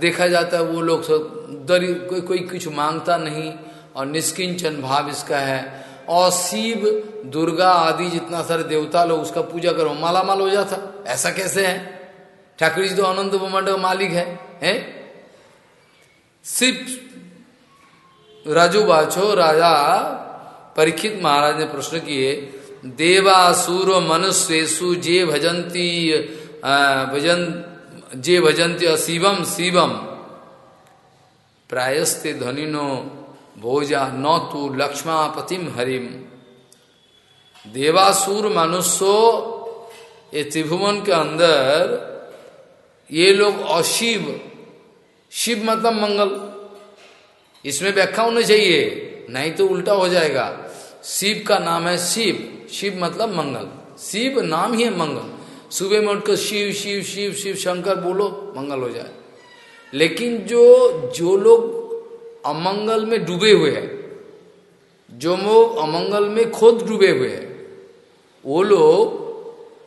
देखा जाता है वो लोग सब दरी कोई कोई कुछ माँगता नहीं और निष्किंचन भाव इसका है। और शिव दुर्गा आदि जितना सारे देवता लोग उसका पूजा करो माला माल हो जाता। ऐसा कैसे है? ठाकुर जी तो अनंत ब्रह्मांड मालिक है, है? सिर्फ़ राजू बाछो, राजा परीक्षित महाराज ने प्रश्न किए देवासुर मनुष्यु जे भजंती भजन, जे भजंती अशिवम शिवम प्रायस्ते धनिनो भोजा न तो लक्ष्मापतिम हरिम देवासुर मनुष्यो, ये त्रिभुवन के अंदर, ये लोग अशिव, शिव मतलब मंगल इसमें व्याख्या होना चाहिए, नहीं तो उल्टा हो जाएगा। शिव का नाम है शिव शिव मतलब मंगल। शिव नाम ही है मंगल। सुबह में उठकर शिव शिव शिव शिव, शंकर बोलो, मंगल हो जाए। लेकिन जो जो लोग अमंगल में डूबे हुए हैं, जो लोग अमंगल में खुद डूबे हुए हैं, वो लोग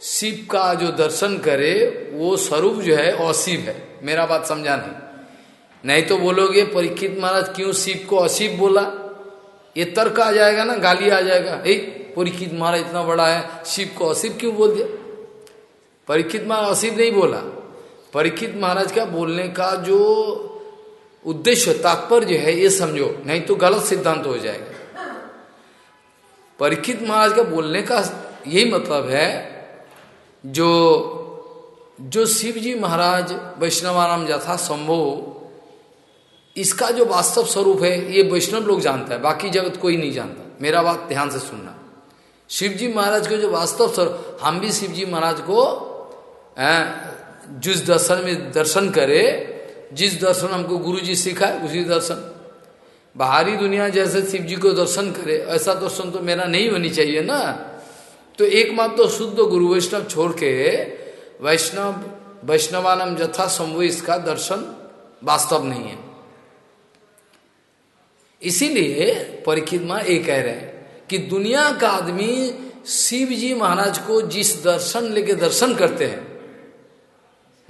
शिव का जो दर्शन करे, वो स्वरूप जो है अशिव है। मेरा बात समझा नहीं। नहीं तो बोलोगे, परीक्षित महाराज, क्यों शिव को अशिव बोला? ये तर्क आ जाएगा ना, गाली आ जाएगा। एक परीक्षित महाराज, इतना बड़ा है शिव को अशिव क्यों बोल दिया? परीक्षित महाराज अशिव नहीं बोला। परीक्षित महाराज का बोलने का जो उद्देश्य, तात्पर्य है, ये समझो, नहीं तो गलत सिद्धांत हो जाएगा। परीक्षित महाराज का बोलने का यही मतलब है, जो जो शिव जी महाराज वैष्णवाराम जथा संभव इसका जो वास्तव स्वरूप है, ये वैष्णव लोग जानता है, बाकी जगत कोई नहीं जानता। मेरा बात ध्यान से सुनना। शिव जी महाराज को जो वास्तव स्वरूप हम भी शिव जी महाराज को जिस दर्शन में दर्शन करे, जिस दर्शन हमको गुरु जी सिखाए, उसी दर्शन। बाहरी दुनिया जैसे शिव जी को दर्शन करे, ऐसा दर्शन तो मेरा नहीं होनी चाहिए ना। तो एकमात्र तो शुद्ध गुरु वैष्णव छोड़ के, वैष्णव वैष्णवानम जथा संभव इसका दर्शन वास्तव नहीं है। इसीलिए परीक्षित माँ ये कह रहे हैं कि दुनिया का आदमी शिव जी महाराज को जिस दर्शन लेके दर्शन करते हैं,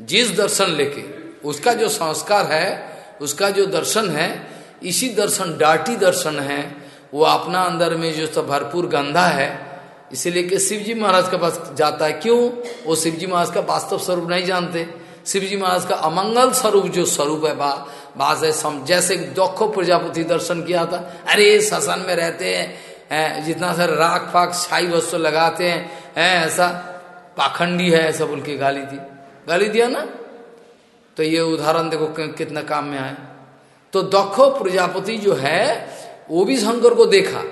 जिस दर्शन लेके, उसका जो संस्कार है, उसका जो दर्शन है, इसी दर्शन, डाटी दर्शन है, वो अपना अंदर में जो सब भरपूर गंधा है, इसीलिए कि शिव जी महाराज के पास जाता है। क्यों? वो शिव जी महाराज का वास्तव स्वरूप नहीं जानते। शिव जी महाराज का अमंगल स्वरूप जो स्वरूप है बा बात है सम जैसे दक्ष प्रजापति दर्शन किया था। अरे शासन में रहते हैं है, जितना सर राख फाक छाई वस्तु लगाते हैं है ऐसा पाखंडी है ऐसा बोल के गाली दी। गाली दिया ना? तो ये उदाहरण देखो कितना काम में आए। तो दक्ष प्रजापति जो है वो भी शंकर को देखा।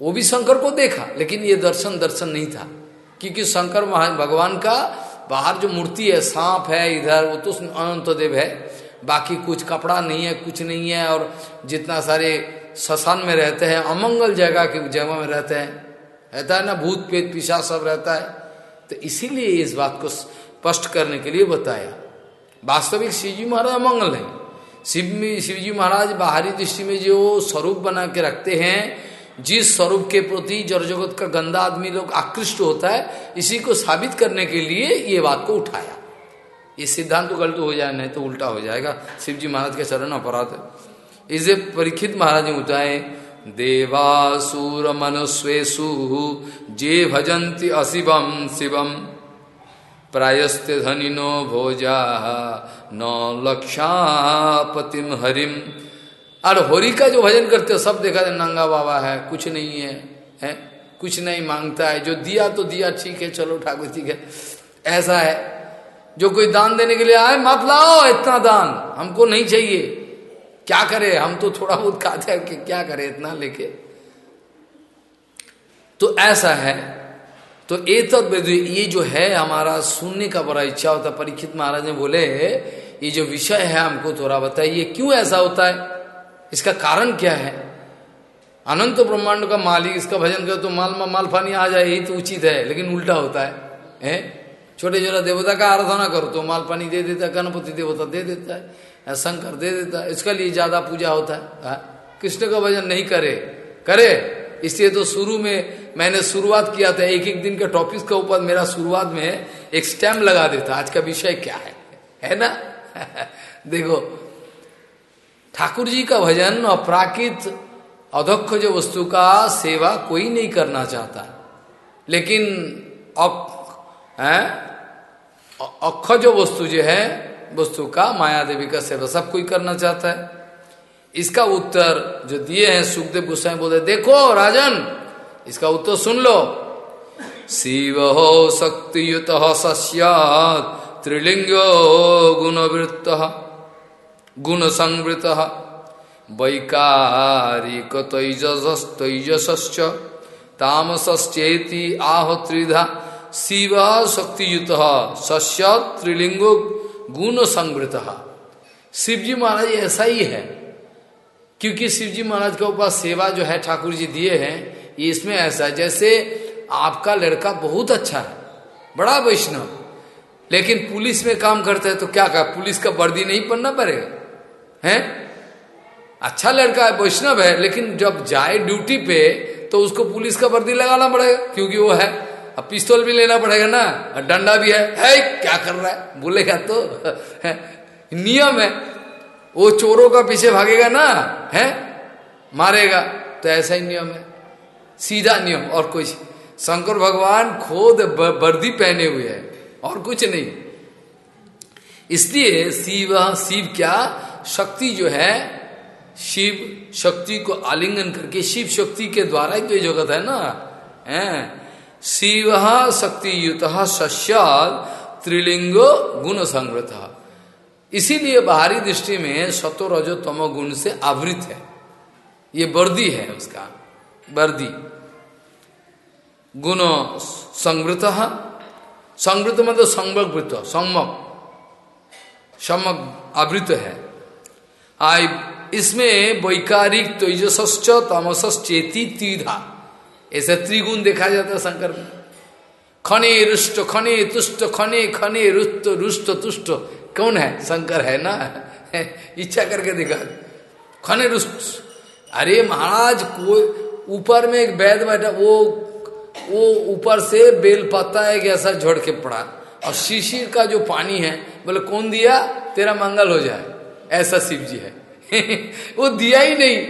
वो भी शंकर को देखा लेकिन ये दर्शन दर्शन नहीं था। क्योंकि शंकर भगवान का बाहर जो मूर्ति है, सांप है इधर, वो तो अनंत देव है। बाकी कुछ कपड़ा नहीं है, कुछ नहीं है, और जितना सारे शशान में रहते हैं, अमंगल जगह के जगह में रहते हैं। रहता है ना, भूत पेट पिशा सब रहता है। तो इसीलिए इस बात को स्पष्ट करने के लिए बताया। वास्तविक शिवजी महाराज अमंगल है। शिव शिवजी महाराज बाहरी दृष्टि में जो स्वरूप बना के रखते हैं जिस स्वरूप के प्रति जड़ जगत का गंदा आदमी लोग आकृष्ट होता है, इसी को साबित करने के लिए ये बात को उठाया। ये सिद्धांत तो गलत हो जाए, नहीं तो उल्टा हो जाएगा। शिव जी महाराज के चरण अपराध। है इसे परीक्षित महाराज ने उठाए, देवासुर मनुष्वेशु जे भजंती अशिवम शिवम प्रायस्ते धनिनो भोजा, न लक्षापतिम हरिम। और होरी का जो भजन करते हो, सब देखा जाए, नंगा बाबा है, कुछ नहीं है है? कुछ नहीं माँगता है, जो दिया तो दिया, ठीक है, चलो ठाकुर ठीक है ऐसा है। जो कोई दान देने के लिए आए, मत लाओ इतना दान, हमको नहीं चाहिए। क्या करे, हम तो थोड़ा बहुत खाते हैं, कि क्या करे इतना लेके? तो ऐसा है। तो ये तब ये जो है, हमारा सुनने का बड़ा इच्छा होता परीक्षित महाराज ने बोले, ये जो विषय है, हमको थोड़ा बताइए, क्यों ऐसा होता है? इसका कारण क्या है? अनंत ब्रह्मांड का मालिक इसका भजन कर तो माल माल पानी आ जाए यही तो उचित है लेकिन उल्टा होता है, है? छोटे छोटे देवता का आराधना करो तो माल पानी दे देता है गणपति देवता दे देता है शंकर दे देता है इसका लिए ज़्यादा पूजा होता है कृष्ण का भजन नहीं करे करे। इसलिए तो शुरू में मैंने शुरुआत किया था एक एक दिन के टॉपिक के ऊपर मेरा शुरुआत में एक स्टैम्प लगा देता आज का विषय क्या है? है ना? देखो ठाकुर जी का भजन और प्राकृत अधक्ष जो वस्तु का सेवा कोई नहीं करना चाहता। लेकिन अक्ष जो वस्तु जो है, वस्तु का, माया देवी का सेवा सब कोई करना चाहता है। इसका उत्तर जो दिए हैं, सुखदेव गोस्वामी बोलते देखो राजन, इसका उत्तर सुन लो। शिव हो शक्तियुत सस्यात, त्रिलिंग गुणवृत्त। गुण संवृत वैकारिक तैजस तामसश्चेति आह त्रिधा शिव शक्तियुत सस्य त्रिलिंग गुण संवृत शिवजी महाराज ऐसा ही है, क्योंकि शिवजी महाराज के ऊपर सेवा जो है ठाकुर जी दिए हैं इसमें ऐसा है, जैसे आपका लड़का बहुत अच्छा है, बड़ा वैष्णव, लेकिन पुलिस में काम करता है तो क्या कहा, पुलिस का वर्दी नहीं पढ़ना पड़ेगा है? अच्छा लड़का है वैष्णव है लेकिन जब जाए ड्यूटी पे तो उसको पुलिस का वर्दी लगाना पड़ेगा क्योंकि वो है। अब पिस्तौल भी लेना पड़ेगा ना और डंडा भी है, है क्या कर रहा है? बोलेगा तो है, नियम है। वो चोरों का पीछे भागेगा ना है? मारेगा तो ऐसा ही नियम है। सीधा नियम और कुछ शंकर भगवान खुद वर्दी पहने हुए है और कुछ नहीं। इसलिए शिव शिव क्या शक्ति जो है, शिव शक्ति को आलिंगन करके शिव शक्ति के द्वारा ही तो जगत है ना? है? शिव शक्ति युत सस्याद त्रिलिंगो गुण संग्रत इसीलिए बाहरी दृष्टि में सतो रजो तमो गुण से आवृत है। ये वर्दी है उसका, वर्दी। गुण संवृत संवृत मतलब संवृत सम्मक आवृत है। आई, इसमें वैकारिक तेजस तमस चेती त्रिधा। ऐसे त्रिगुण देखा जाता है शंकर में। खने रुष्ट, खने तुष्ट, खने खने रुष्ट रुष्ट तुष्ट। कौन है? शंकर है ना? इच्छा करके दिखा। खने रुष्ट। अरे महाराज, कोई ऊपर में एक बैद बैठा, वो वो ऊपर से बेल पत्ता एक ऐसा झड़ के पड़ा। और शिशिर का जो पानी है, बोले, कौन दिया? तेरा मंगल हो जाए। ऐसा शिव जी है। वो दिया ही नहीं।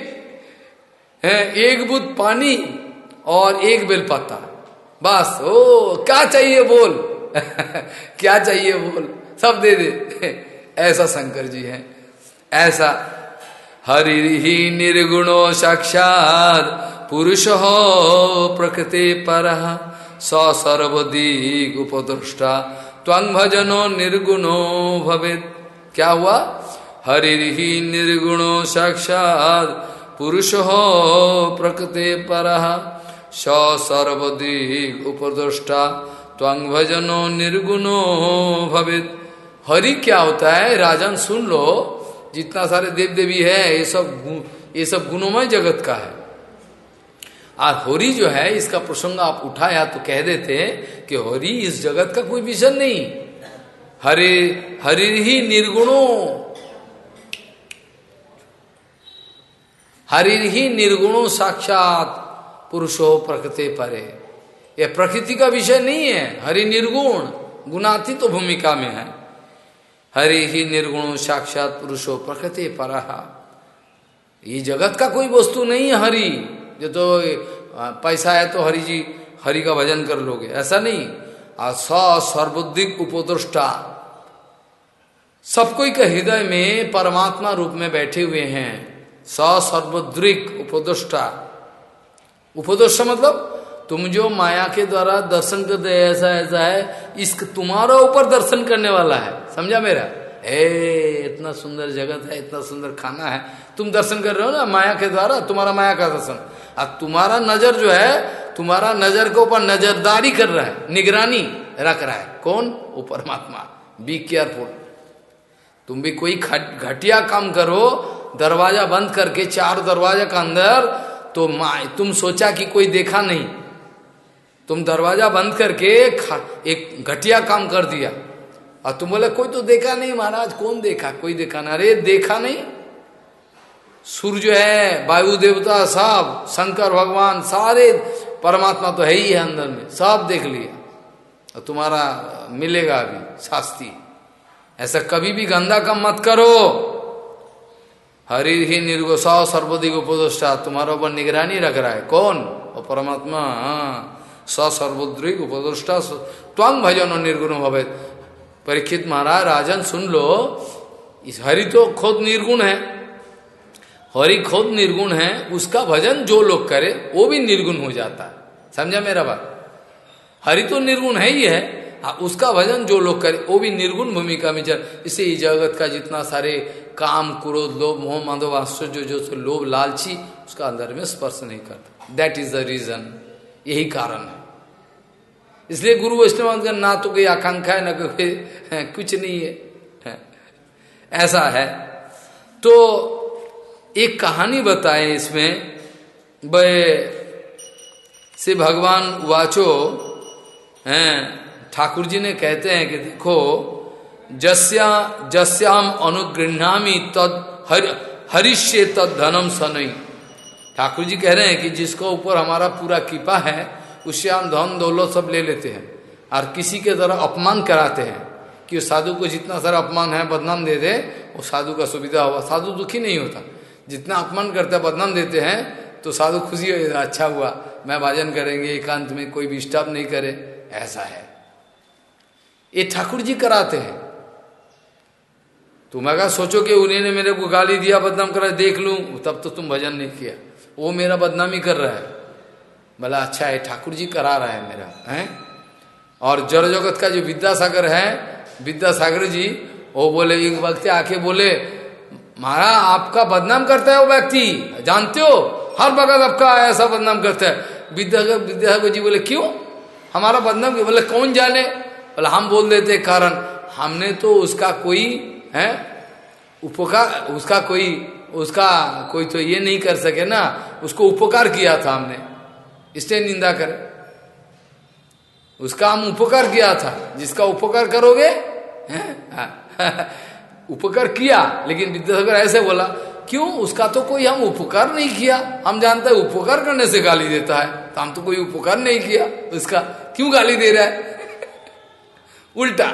है, एक बुद्ध पानी और एक बेल पत्ता। बस, ओ, क्या चाहिए बोल? क्या चाहिए बोल? सब दे दे। ऐसा शंकर जी है। ऐसा हरि ही निर्गुणो साक्षात पुरुष हो प्रकृति पर। सर्वदिक उपदृष्टा। त्वंग भजनो निर्गुणो भवेद क्या हुआ? हरि ही निर्गुणो साक्षात पुरुष हो प्रकृति पर। सर्वदिक उपदृष्टा त्वंग भजनो निर्गुणो भवेद हरि क्या होता है? राजन, सुन लो। जितना सारे देव देवी है, ये सब ये सब गुणोमय जगत का है। और होरी जो है, इसका प्रसंग आप उठाया तो कह देते कि होरी इस जगत का कोई विषय नहीं। हरे हरि ही निर्गुणो। हरि ही निर्गुणो साक्षात पुरुषो प्रकृति परे। यह प्रकृति का विषय नहीं है, हरि निर्गुण, गुणातीत तो भूमिका में है। हरि ही निर्गुण साक्षात पुरुषो प्रकृति पर। ये जगत का कोई वस्तु नहीं है हरि। जो तो पैसा है तो हरि जी, हरि का भजन कर लोगे। ऐसा नहीं। आ सर्वोधिक उपदृष्टा सब कोई का हृदय में परमात्मा रूप में बैठे हुए हैं। सर्वोद्रिक उपदृष्टा। उपदृष्टा मतलब तुम जो माया के द्वारा दर्शन करते ऐसा ऐसा है इस तुम्हारा ऊपर दर्शन करने वाला है। समझा मेरा? ए, इतना सुंदर जगत है, इतना सुंदर खाना है। तुम दर्शन कर रहे हो ना माया के द्वारा? तुम्हारा माया का दर्शन। अब तुम्हारा नज़र जो है, तुम्हारा नज़र के ऊपर नजरदारी कर रहा है, निगरानी रख रहा है। कौन? वो परमात्मा। बी केयरफुल तुम भी कोई घटिया काम करो दरवाज़ा बंद करके चार दरवाज़ा का अंदर तो तुम सोचा कि कोई देखा नहीं। तुम दरवाज़ा बंद करके एक घटिया काम कर दिया। और तुम बोले, कोई तो देखा नहीं महाराज, कौन देखा? कोई देखा ना। अरे, देखा नहीं। सूर्य है, वायु देवता सब, शंकर भगवान, सारे परमात्मा तो है ही है अंदर में, सब देख लिया। और तुम्हारा मिलेगा अभी शास्त्री ऐसा कभी भी गंदा कम मत करो। हरि ही निर्गोसा सर्वोधिक उपदोष्टा तुम्हारा ऊपर निगरानी रख रहा है। कौन? और परमात्मा। स सर्वोद्रिक उपदोष्टा त्वंग भजन और निर्गुण भवे परीक्षित महाराज राजन सुन लो। इस हरि तो खुद निर्गुण है। हरि खुद निर्गुण है। उसका भजन जो लोग करे वो भी निर्गुण हो जाता है। समझा मेरा बात? हरि तो निर्गुण है ही है। हाँ, उसका भजन जो लोग करे वो भी निर्गुण भूमिका में चल। इसे जगत का जितना सारे काम, क्रोध, लोभ, मोह, माधव, आश्चर्य जो जो लोभ, लालची, उसका अंदर में स्पर्श नहीं करता। दैट इज़ द रीजन यही कारण है। इसलिए गुरु वैष्णव ना तो कोई आकांक्षा है, ना कोई कुछ नहीं है ऐसा है। तो एक कहानी बताए इसमें। वे से भगवान वाचो, हैं, ठाकुर जी ने कहते हैं कि देखो जस्या, जस्याम अनुगृहणामी तद हर, हरिष्य तद धनम सनई ठाकुर जी कह रहे हैं कि जिसको ऊपर हमारा पूरा कृपा है उससे हम धन दौलत सब ले लेते हैं और किसी के तरह अपमान कराते हैं कि उस साधु को जितना सारा अपमान है, बदनाम दे दे वो साधु का सुविधा हुआ साधु दुखी नहीं होता। जितना अपमान करते हैं बदनाम देते हैं तो साधु खुशी हो जाता अच्छा हुआ, मैं भाजन करेंगे, एकांत में कोई भी डिस्टर्ब नहीं करे। ऐसा है। ये ठाकुर जी कराते हैं। तुम अगर सोचो कि उन्होंने मेरे को गाली दिया, बदनाम करा, देख लूँ, तब तो तुम भजन नहीं किया। वो मेरा बदनामी कर रहा है। बोला अच्छा है, ठाकुर जी करा रहा है मेरा, है? और जड़ जगत का जो विद्यासागर है, विद्यासागर जी, वो बोले, एक वक्त आके बोले, महाराज, आपका बदनाम करता है वो व्यक्ति, जानते हो? हर वक्त आपका ऐसा बदनाम करता है। विद्यासागर विद्यासागर जी बोले, क्यों? हमारा बदनाम बोले, कौन जाने? बोले, हम बोल देते कारण, हमने तो उसका कोई है? उपकार, उसका कोई उसका कोई तो ये नहीं कर सके ना, उसको उपकार किया था हमने। इसलिए निंदा करे। उसका हम उपकार किया था। जिसका उपकार करोगे उपकार किया, लेकिन विद्यासागर ऐसे बोला, क्यों? उसका तो कोई हम उपकार नहीं किया। हम जानते हैं उपकार करने से गाली देता है। तो हम तो कोई उपकार नहीं किया। उसका क्यों गाली दे रहा है? उल्टा।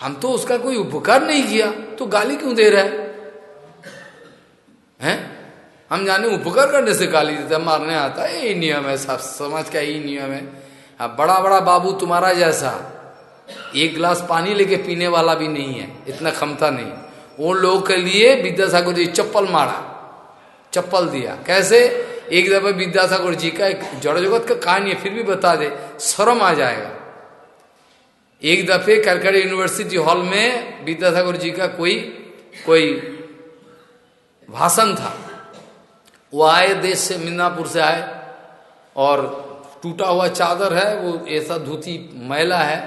हम तो उसका कोई उपकार नहीं किया। तो गाली क्यों दे रहा है? हैं? हम जाने उपकार करने से गाली देता मारने आता है यही नियम है, सब समाज का यही नियम है। अब बड़ा बड़ा बाबू तुम्हारा जैसा, एक गिलास पानी लेके पीने वाला भी नहीं है, इतना क्षमता नहीं। उन लोगों के लिए विद्यासागर जी चप्पल मारा, चप्पल दिया। कैसे? एक दफ़ा विद्यासागर जी का एक जड़ जगत का कहानी है, फिर भी बता दे, शर्म आ जाएगा। एक दफे कलकत्ता यूनिवर्सिटी हॉल में विद्यासागर जी का कोई कोई भाषण था। वो आए, देश से मिदनापुर से आए और टूटा हुआ चादर है, वो ऐसा धोती मैला है,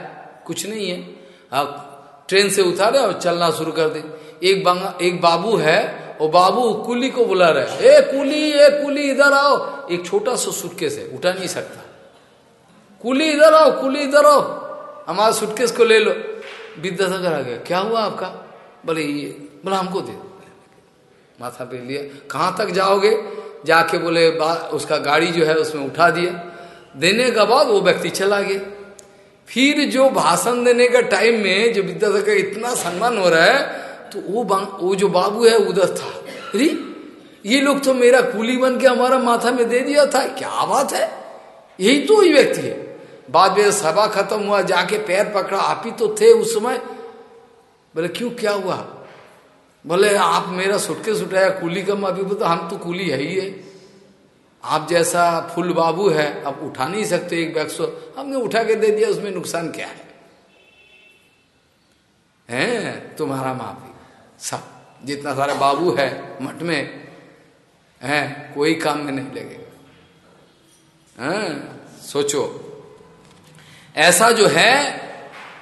कुछ नहीं है। आप ट्रेन से उतारे और चलना शुरू कर दे। एक बंगा, एक बाबू है वो बाबू कुली को बुला रहे ए कुली ए कुली, इधर आओ। एक छोटा सा सुटके से उठा नहीं सकता। कुली, इधर आओ, कुली, इधर आओ। हमारा सुटकेस को ले लो। विद्यासागर आ गया, क्या हुआ आपका? बोले, ये, बोला, हमको दे माथा पे लिया। कहाँ तक जाओगे? जाके बोले उसका गाड़ी जो है उसमें उठा दिया। देने का बाद वो व्यक्ति चला गया। फिर जो भाषण देने का टाइम में जो विद्यासागर इतना सम्मान हो रहा है तो वो वो जो बाबू है, उधर था। अरे, ये लोग तो मेरा कूली बन के हमारा माथा में दे दिया था। क्या बात है? यही तो वही व्यक्ति है। बाद में सभा खत्म हुआ, जाके पैर पकड़ा। आप ही तो थे उस समय। बोले, क्यों, क्या हुआ? बोले, आप मेरा सुटके सुटाया, कूली कम अभी बोलते, हम तो कूली है ही है। आप जैसा फुल बाबू है, आप उठा नहीं सकते एक बैग सो हमने उठा के दे दिया, उसमें नुकसान क्या है? हैं, तुम्हारा माफ़ी। सब, जितना सारा बाबू है, मठ में, है, कोई काम में नहीं लगेगा सोचो। ऐसा जो है,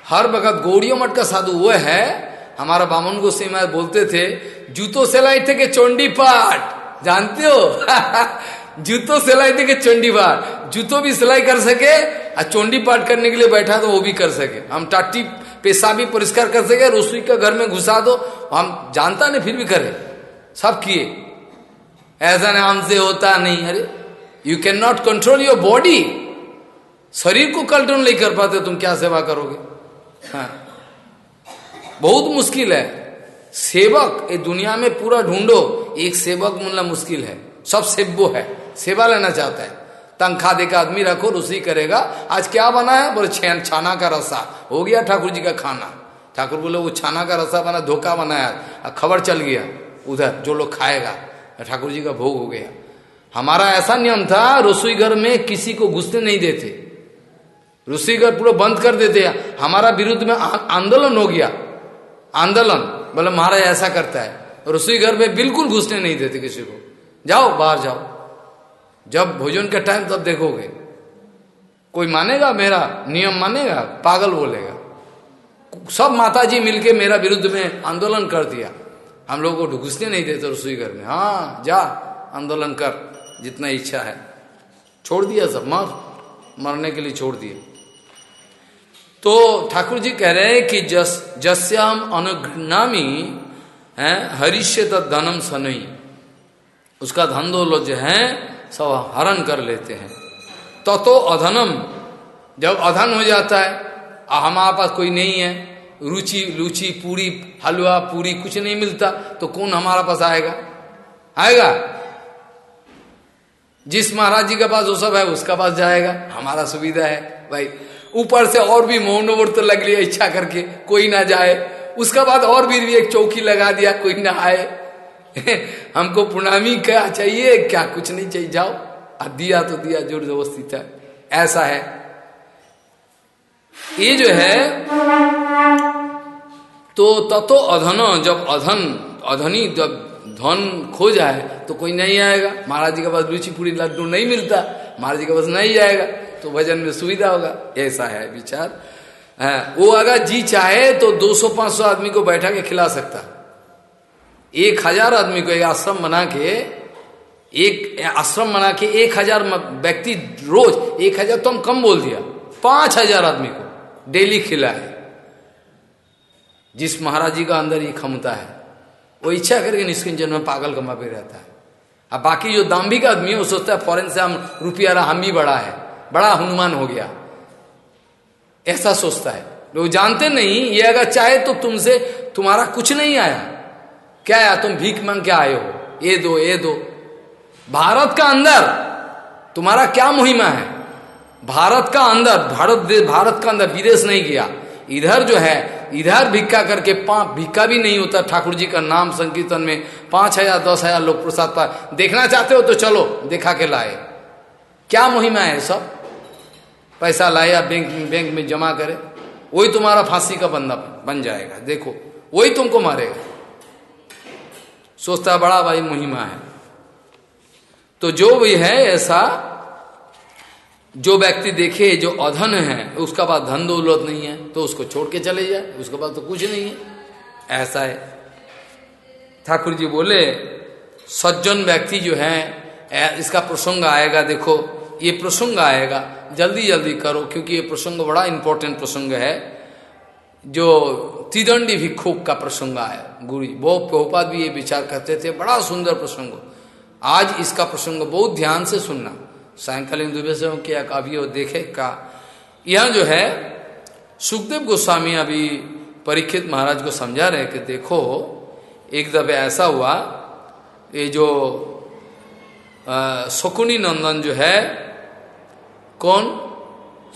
हर वक्त गौड़ियों मठ का साधु वो है, हमारा बामन गोस्वी महाराज बोलते थे, जूतो से लाई थे के चोंडी पाट। जानते हो? जूतो सिलाई थे के चंडी पाट। जूतो भी सिलाई कर सके, और चोंडी पाठ करने के लिए बैठा तो वो भी कर सके। हम टाटी पेशा भी परिष्कार कर सके, रसोई का घर में घुसा दो, हम जानता नहीं, फिर भी करे। सब किए। ऐसा नाम से होता नहीं। अरे you can not control your body शरीर को कंट्रोल नहीं कर पाते, तुम क्या सेवा करोगे? हाँ। बहुत मुश्किल है। सेवक, ये दुनिया में पूरा ढूंढो, एक सेवक मिलना मुश्किल है। सब सेवो है, सेवा लेना चाहता है। तंखा देकर आदमी रखो रसोई करेगा। आज क्या बना है बोले, छेन, छाना का रसा हो गया ठाकुर जी का खाना। ठाकुर बोले, वो छाना का रसा बना, धोखा बनाया। खबर चल गया, उधर जो लोग खाएगा। ठाकुर जी का भोग हो गया। हमारा ऐसा नियम था, रसोई घर में किसी को घुसने नहीं देते। घर पूरा बंद कर देते हमारा विरुद्ध में आंदोलन हो गया। आंदोलन। बोले महाराज ऐसा करता है। घर में बिल्कुल घुसने नहीं देते किसी को। जाओ, बाहर जाओ। जब भोजन का टाइम, तब देखोगे। कोई मानेगा मेरा? नियम मानेगा? पागल बोलेगा। सब माता जी मिलके मेरा विरुद्ध में आंदोलन कर दिया। हम लोगों को घुसने नहीं देते रसोई घर में। हाँ जा, आंदोलन कर। जितना इच्छा है। छोड़ दिया सब। मर। मरने के लिए छोड़ दिए। तो ठाकुर जी कह रहे हैं कि जस, जस्याम अनुग्नामी है हरिष्य धनम सनई। उसका धन दौलत जो है, सब हरण कर लेते हैं। तो तो अधनम, जब अधन हो जाता है हमारे पास कोई नहीं है, रुचि, लुची, पूरी, हलवा, पूरी कुछ नहीं मिलता तो कौन हमारा पास आएगा? आएगा? जिस महाराज जी के पास वो सब है, उसका पास जाएगा। हमारा सुविधा है, भाई। ऊपर से और भी मौनोवर तो लग लिया इच्छा करके कोई ना जाए। उसका बाद और भी, भी एक चौकी लगा दिया कोई ना आए। हमको प्रणामी क्या चाहिए? क्या कुछ नहीं चाहिए? जाओ। अब दिया तो दिया ज़ोर ज़बरदस्ती था। ऐसा है। ये जो है तो ततो अधन जब अधन अधनी जब धन खो जाए तो कोई नहीं आएगा। महाराज जी के पास रुचि पूरी लड्डू नहीं मिलता। महाराज जी के पास नहीं जाएगा। तो भजन में सुविधा होगा। ऐसा है विचार। है, वो अगर जी चाहे तो 200-500 आदमी को बैठा के खिला सकता। एक हज़ार आदमी को एक आश्रम बना के, एक आश्रम बना के एक हज़ार व्यक्ति रोज, एक हज़ार तो हम कम बोल दिया। पाँच हज़ार आदमी को डेली खिला है। जिस महाराज जी का अंदर ये क्षमता है, वो इच्छा करके निष्किंजन में पागल कमा पे रहता है। अब बाकी जो दाम्भिक आदमी है, वो सोचता है, फॉरन से हम रुपया हम भी बड़ा है। बड़ा हनुमान हो गया। ऐसा सोचता है। लोग जानते नहीं, ये अगर चाहे तो तुमसे तुम्हारा कुछ नहीं आया। क्या आया? तुम भीख मांग के आए हो। ये दो ये दो। भारत का अंदर तुम्हारा क्या मुहिमा है? भारत का अंदर, भारत भारत का अंदर विदेश नहीं गया। इधर जो है, इधर भिक्का करके पाँच भिक्का भी नहीं होता। ठाकुर जी का नाम संकीर्तन में पाँच हज़ार, दस हज़ार लोग प्रसाद पाए देखना चाहते हो तो चलो, देखा के लाए। क्या मुहिमा है सब? पैसा लाए या बैंक बैंक में जमा करे, वही तुम्हारा फांसी का बंदा बन जाएगा। देखो, वही तुमको मारेगा। सोचता बड़ा भाई मुहिमा है। तो जो भी है, ऐसा जो व्यक्ति देखे, जो अधन है, उसका पास धन दौलत नहीं है तो उसको छोड़ के चले जाए। उसके पास तो कुछ नहीं है। ऐसा है। ठाकुर जी बोले, सज्जन व्यक्ति जो है इसका प्रसंग आएगा, देखो, ये प्रसंग आएगा। जल्दी जल्दी करो, क्योंकि ये प्रसंग बड़ा इंपॉर्टेंट प्रसंग है। जो त्रिदंडी भिक्षुक का प्रसंग आया, गुरु वो प्रभुपाद भी ये विचार करते थे, बड़ा सुंदर प्रसंग। आज इसका प्रसंग बहुत ध्यान से सुनना। सायकालीन दुबे से किया अभी वो देखे, का यह जो है, सुखदेव गोस्वामी अभी परीक्षित महाराज को समझा रहे कि देखो, एक दफे ऐसा हुआ, ये जो शकुनी नंदन जो है कौन?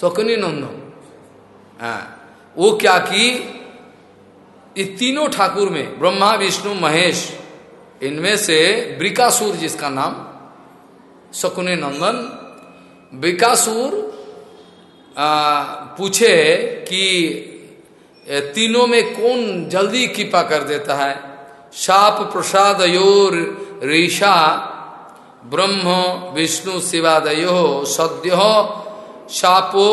शकुनी नंदन। हाँ। वो क्या की? इस तीनों ठाकुर में, ब्रह्मा, विष्णु, महेश, इनमें से ब्रिकासुर जिसका नाम, शकुनी नंदन, ब्रिकासुर पूछे कि तीनों में कौन जल्दी कृपा कर देता है? साप प्रसाद योर ऋषा ब्रह्म विष्णु शिवादयो सद्य शापो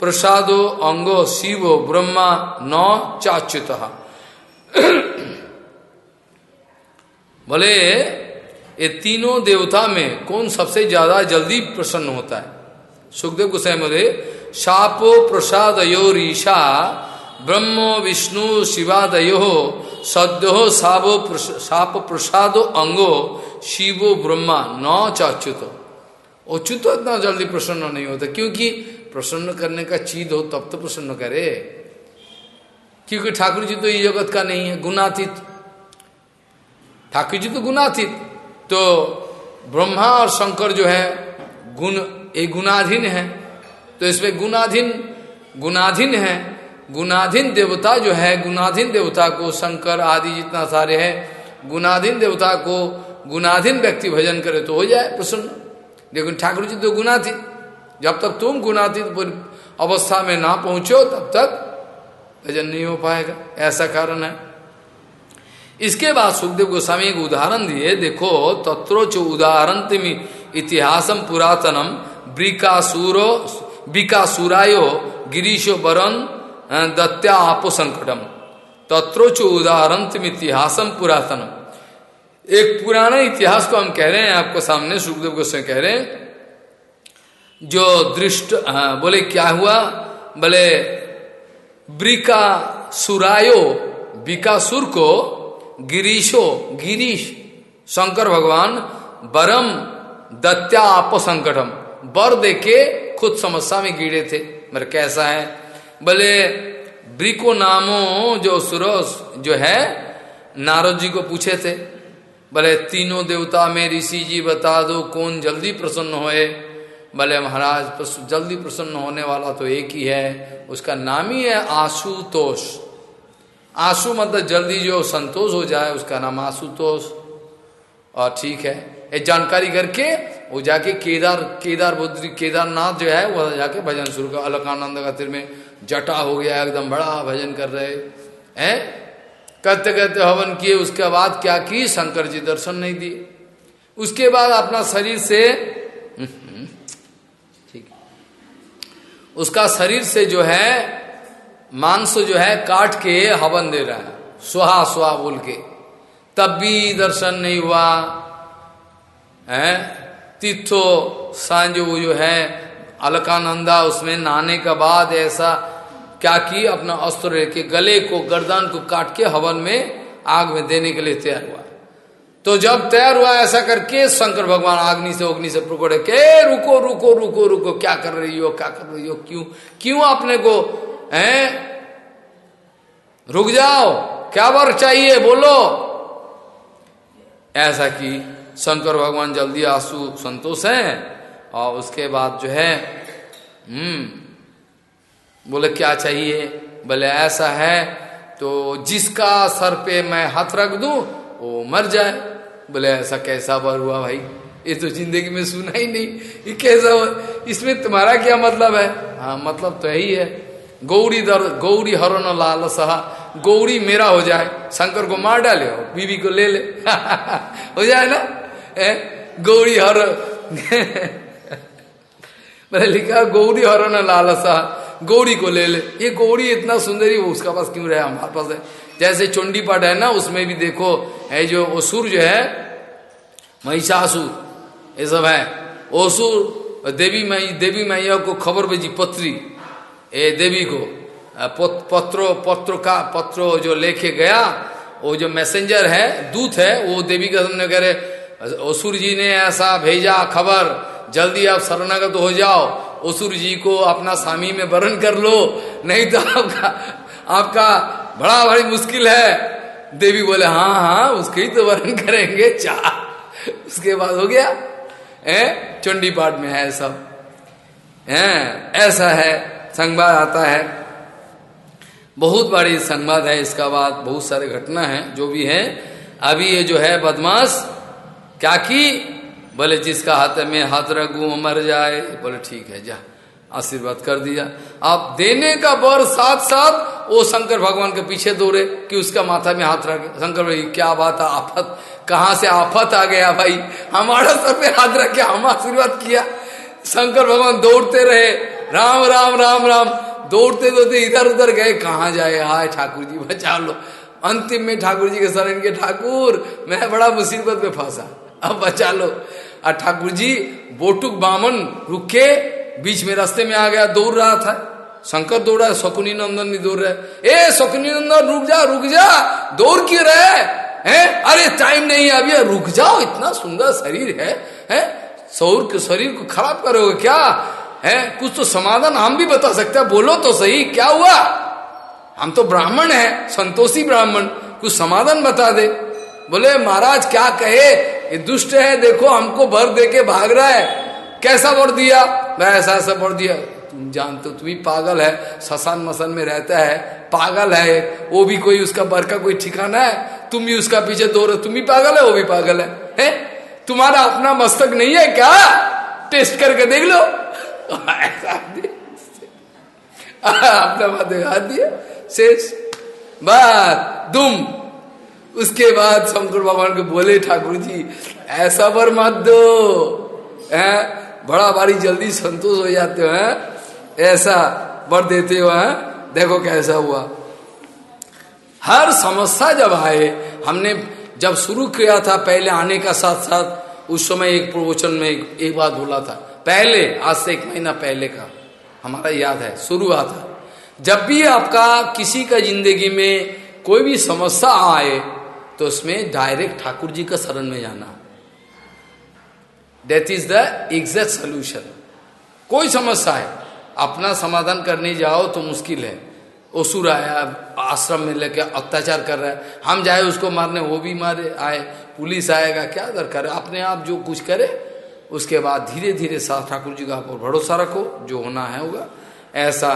प्रसादो अंगो शिवो ब्रह्मा न चाच्युत। बोले ये तीनों देवता में कौन सबसे ज़्यादा जल्दी प्रसन्न होता है? सुखदेव गोसाई मोदे शापो प्रसादयो ईशा ब्रह्म विष्णु शिवादयो सद्यो सावो साप प्रसादो अंगो शिवो ब्रह्मा न चाच्युत। अच्युत इतना जल्दी प्रसन्न नहीं होता, क्योंकि प्रसन्न करने का चीज़ हो, तब तो प्रसन्न करे। क्योंकि ठाकुर जी तो ये जगत का नहीं है, गुणातीत। ठाकुर जी तो गुणातीत। तो ब्रह्मा और शंकर जो है, गुण एक गुणाधीन है। तो इसमें गुणाधीन गुणाधीन है। गुणाधीन देवता जो है, गुणाधीन देवता को शंकर आदि जितना सारे हैं, गुणाधीन देवता को गुणाधीन व्यक्ति भजन करे तो हो जाए प्रसन्न। लेकिन ठाकुर जी तो गुणातीत जब तक तुम गुणातीत अवस्था में ना पहुंचो, तब तक भजन नहीं हो पाएगा। ऐसा कारण है। इसके बाद सुखदेव गोस्वामी एक उदाहरण दिए। देखो, तत्रोच उदाहरण इतिहासम पुरातनम, ब्रिकासुरो बिकासुरायो गिरीशो वरन दत्या आपो संकटम तत्रोच उदाहरण इतिहासम पुरातनम। एक पुराना इतिहास को हम कह रहे हैं, आपको सामने सुखदेव गोस्वामी कह रहे हैं, जो दृष्ट बोले क्या हुआ? बोले ब्रिका सुरायो बिकासुर को गिरीशो, गिरीश, शंकर भगवान, बरम दत्या आप संकटम बर देके खुद समस्या में गिरे थे। मेरे कैसा है? बोले ब्रिको नामो जो सुरोस जो है, नारद जी को पूछे थे बोले तीनों देवता में ऋषि जी बता दो कौन जल्दी प्रसन्न होए बोले महाराज जल्दी प्रसन्न होने वाला तो एक ही है, उसका नाम ही है आशुतोष। आँसू मतलब जल्दी जो संतोष हो जाए, उसका नाम आशुतोष। और ठीक है, ये जानकारी करके वो जाके केदार केदार बुद्री केदारनाथ जो है, वह जाके भजन शुरू कर, अलकानंद का तिर में जटा हो गया, एकदम बड़ा भजन कर रहे। हैं? करते करते हवन किए, उसके बाद क्या की? शंकर जी दर्शन नहीं दिए। उसके बाद अपना शरीर से, ठीक। उसका शरीर से जो है, मांस जो है काट के हवन दे रहा है। सुहा सुहा बोल के। तब भी दर्शन नहीं हुआ। है? तीर्थो, साँझ वो जो है अलकानंदा, उसमें नहाने के बाद ऐसा क्या की, अपना अस्त्र के गले को, गर्दन को काट के हवन में आग में देने के लिए तैयार हुआ। तो जब तैयार हुआ ऐसा करके शंकर भगवान आग्नि से, अग्नि से प्रकोड़े के रुको रुको रुको रुको, क्या कर रही हो, क्या कर रही हो, क्यों क्यों अपने को, हैं? रुक जाओ, क्या वर चाहिए, बोलो। ऐसा कि शंकर भगवान जल्दी आँसू संतोष है। और उसके बाद जो है हम्म बोले, क्या चाहिए? बोले, ऐसा है तो जिसका सर पे मैं हाथ रख दू, वो मर जाए। बोले, ऐसा कैसा बर हुआ भाई? ये तो ज़िंदगी में सुना ही नहीं। ये कैसा इसमें तुम्हारा क्या मतलब है? हाँ मतलब तो यही है। गौरी दर, गौरी हरण लाल सहा गौरी मेरा हो जाए। शंकर को मार डाले हो बीवी को ले ले। हो जाए ना? ए? गौरी हर मैंने लिखा, गौरी हरण लाल सहा गौरी को ले ले। ये गौरी इतना सुंदरी वो उसका पास क्यों रहा? हमारे पास है। जैसे चुंडी पाठ है ना, उसमें भी देखो, है जो असुर जो है, महिषासुर, ये सब है। ओसुर देवी मई, देवी मैया को खबर भेजी, पत्री, ए देवी को। पत्रो, पत्र का, पत्र जो लेके गया, वो जो मैसेंजर है, दूत है, वो देवी का सामने कह रहे, असुर जी ने ऐसा भेजा खबर जल्दी आप शरणागत हो जाओ। असुर जी को अपना स्वामी में वर्ण कर लो। नहीं तो आपका आपका बड़ा भारी मुश्किल है। देवी बोले हाँ हाँ उसके ही तो वर्ण करेंगे। चाह उसके बाद हो गया। है, चंडी पाठ में है सब। है, ऐसा है, संवाद आता है। बहुत बड़ी संवाद है इसका बाद। बहुत सारे घटना है, जो भी है। अभी ये जो है बदमाश, क्या की? बोले, जिसका हाथ में हाथ रखू मर जाए। बोले, ठीक है, जा, आशीर्वाद कर दिया। आप देने का बर साथ साथ वो शंकर भगवान के पीछे दौड़े कि उसका माथा में हाथ रखे। शंकर भाई क्या बात है, आफत। कहाँ से आफत आ गया भाई? हमारा सर पे हाथ रखे हम आशीर्वाद किया। शंकर भगवान दौड़ते रहे। राम राम राम राम। दौड़ते दौड़ते इधर उधर गए। कहा जाए? हाय, ठाकुर जी, बचा लो। अंतिम में ठाकुर जी के शरण के ठाकुर, मैं बड़ा मुसीबत में फंसा। अब बचा लो। और ठाकुर जी, बोटुक बामन रुके, बीच में रास्ते में आ गया, दौड़ रहा था। शंकर दौड़ रहा है शकुनी नंदन भी दौड़ रहे। ए, शकुनी नंदन, रुक जा रुक जा, दौड़ क्यों रहे? हैं? अरे टाइम नहीं है अभी, रुक जाओ, इतना सुंदर शरीर है, हैं? सौर के शरीर को खराब करोगे क्या? है? कुछ तो समाधान हम भी बता सकते हैं। बोलो तो सही, क्या हुआ? हम तो ब्राह्मण है, संतोषी ब्राह्मण, कुछ समाधान बता दे। बोले, महाराज, क्या कहे? ये दुष्ट है देखो हमको भर दे के भाग रहा है। कैसा वर दिया? मैं ऐसा ऐसा भर दिया। तुम जानते हो तुम ही पागल है। ससान मसन में रहता है। पागल है वो भी कोई उसका बर का कोई ठिकाना है? तुम भी उसका पीछे दो रहे तुम भी पागल है वो भी पागल है, है? तुम्हारा अपना मस्तक नहीं है क्या? टेस्ट करके देख लो। ऐसा अपना दिया। शेष। बात। दुम। उसके बाद शंकर भगवान को बोले ठाकुर जी ऐसा बर मत दो है? बड़ा बारी जल्दी संतोष हो जाते हो है? ऐसा बर देते हो है? देखो कैसा हुआ। हर समस्या जब आए हमने जब शुरू किया था पहले आने का साथ साथ उस समय एक प्रवचन में एक, एक बात बोला था। पहले आज से एक महीना पहले का हमारा याद है शुरू हुआ था। जब भी आपका किसी का ज़िंदगी में कोई भी समस्या आए तो उसमें डायरेक्ट ठाकुर जी का शरण में जाना। That is the exact solution कोई समस्या है? अपना समाधान करने जाओ तो मुश्किल है असुर आया, आश्रम में लेके अत्याचार कर रहा है। हम जाए उसको मारने, वो भी मारे, आए। पुलिस आएगा, क्या दरकार है अपने आप जो कुछ करे, उसके बाद धीरे धीरे साथ ठाकुर जी का पर भरोसा रखो, जो होना है होगा। ऐसा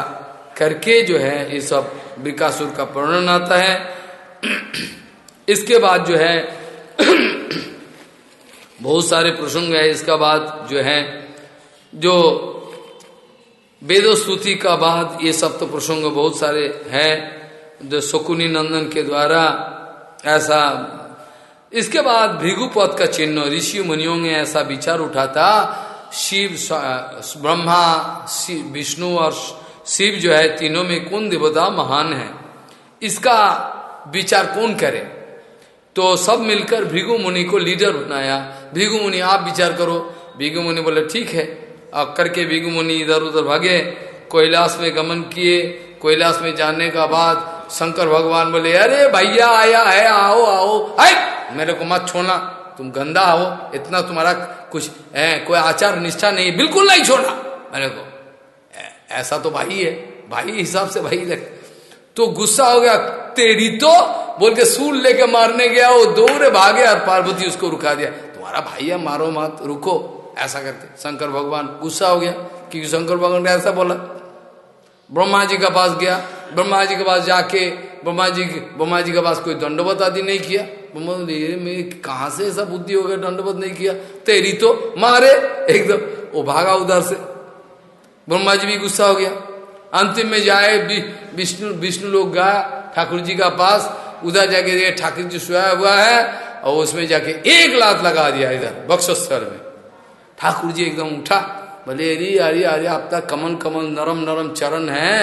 करके जो है, ये सब विकासुर का वर्णन आता है। इसके बाद जो है, बहुत सारे प्रसंग है। इसका बाद जो है, जो वेदोस्तुति का बाद, ये सब तो प्रसंग बहुत सारे हैं, जो शकुनी नंदन के द्वारा ऐसा, इसके बाद भृगुपद का चिन्ह, ऋषि मुनियों ने ऐसा विचार उठा था शिव ब्रह्मा विष्णु और शिव जो है, तीनों में कौन देवता महान है? इसका विचार कौन करे? तो सब मिलकर भृगु मुनि को लीडर बनाया। भृगु मुनि, आप विचार करो। भृगु मुनि बोले, ठीक है। अब करके भृगु मुनि इधर उधर भागे। कोयलास में गमन किए। कैलाश में जाने का बाद शंकर भगवान बोले, अरे भैया, आया है, आओ आओ। आए, मेरे को मत छोड़ना। तुम गंदा हो, इतना तुम्हारा कुछ है कोई आचार निष्ठा नहीं, बिल्कुल नहीं छोड़ा मेरे को ऐसा तो भाई है। भाई हिसाब से भाई लग तो गुस्सा हो गया, तेरी तो? बोल के सूल लेके मारने गया, वो दौड़े भागे और पार्वती उसको रुका दिया। तुम्हारा भाई है, मारो मत, रुको। ऐसा करते शंकर भगवान गुस्सा हो गया। क्योंकि शंकर भगवान ने ऐसा बोला? ब्रह्मा जी का पास गया। ब्रह्मा जी के पास जाके, ब्रह्मा जी ब्रह्मा जी के पास कोई दंडवत आदि नहीं किया। ब्रह्मा से ऐसा बुद्धि हो गया, दंडवत नहीं किया? तेरी तो? मारे, एकदम। वो भागा उधर से। ब्रह्मा जी भी गुस्सा हो गया। अंतिम में जाए विष्णु विष्णु लोग गया ठाकुर जी का पास, उधर जाके ठाकुर जी सोया हुआ है, और उसमें जाके एक लात लगा दिया इधर बक्सोस्तर में। ठाकुर जी एकदम उठा, बोले, अरे अरे अरे आपका कमल कमल नरम नरम चरण है,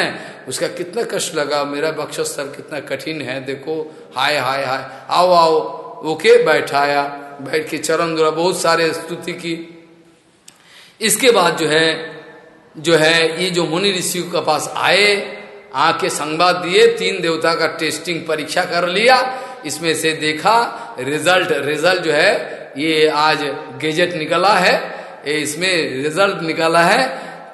उसका कितना कष्ट लगा, मेरा बक्षस्तर कितना कठिन है, देखो, हाय हाय हाय, आओ आओ, ओके बैठाया बैठ के चरण द्वारा बहुत सारे स्तुति की। इसके बाद जो है जो है, ये जो मुनि ऋषि के पास आए, आके संवाद दिए, तीन देवता का टेस्टिंग परीक्षा कर लिया, इसमें से देखा, रिज़ल्ट रिज़ल्ट जो है, ये आज गेजेट निकला है इसमें रिज़ल्ट निकला है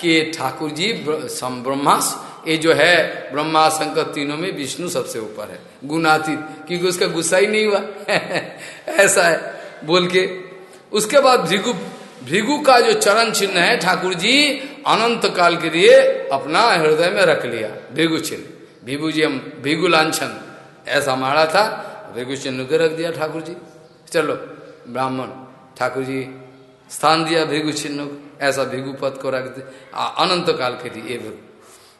कि ठाकुर जी ब्रह्मास, ये जो है ब्रह्मा शंकर तीनों में विष्णु सबसे ऊपर है, गुणातीत, क्योंकि उसका गुस्सा ही नहीं हुआ, ऐसा है, बोल के। उसके बाद भृगु भृगु का जो चरण चिन्ह है, ठाकुर जी, अनंत काल के लिए अपना हृदय में रख लिया। भृगु चिन्ह। भिगु जी भृगु लाछन। ऐसा मारा था, भृगु चिन्ह के रख दिया ठाकुर जी। चलो, ब्राह्मण, ठाकुर जी, स्थान दिया भिगु चिन्ह ऐसा भिगु पद को रख दिया अनंत काल के लिए, ये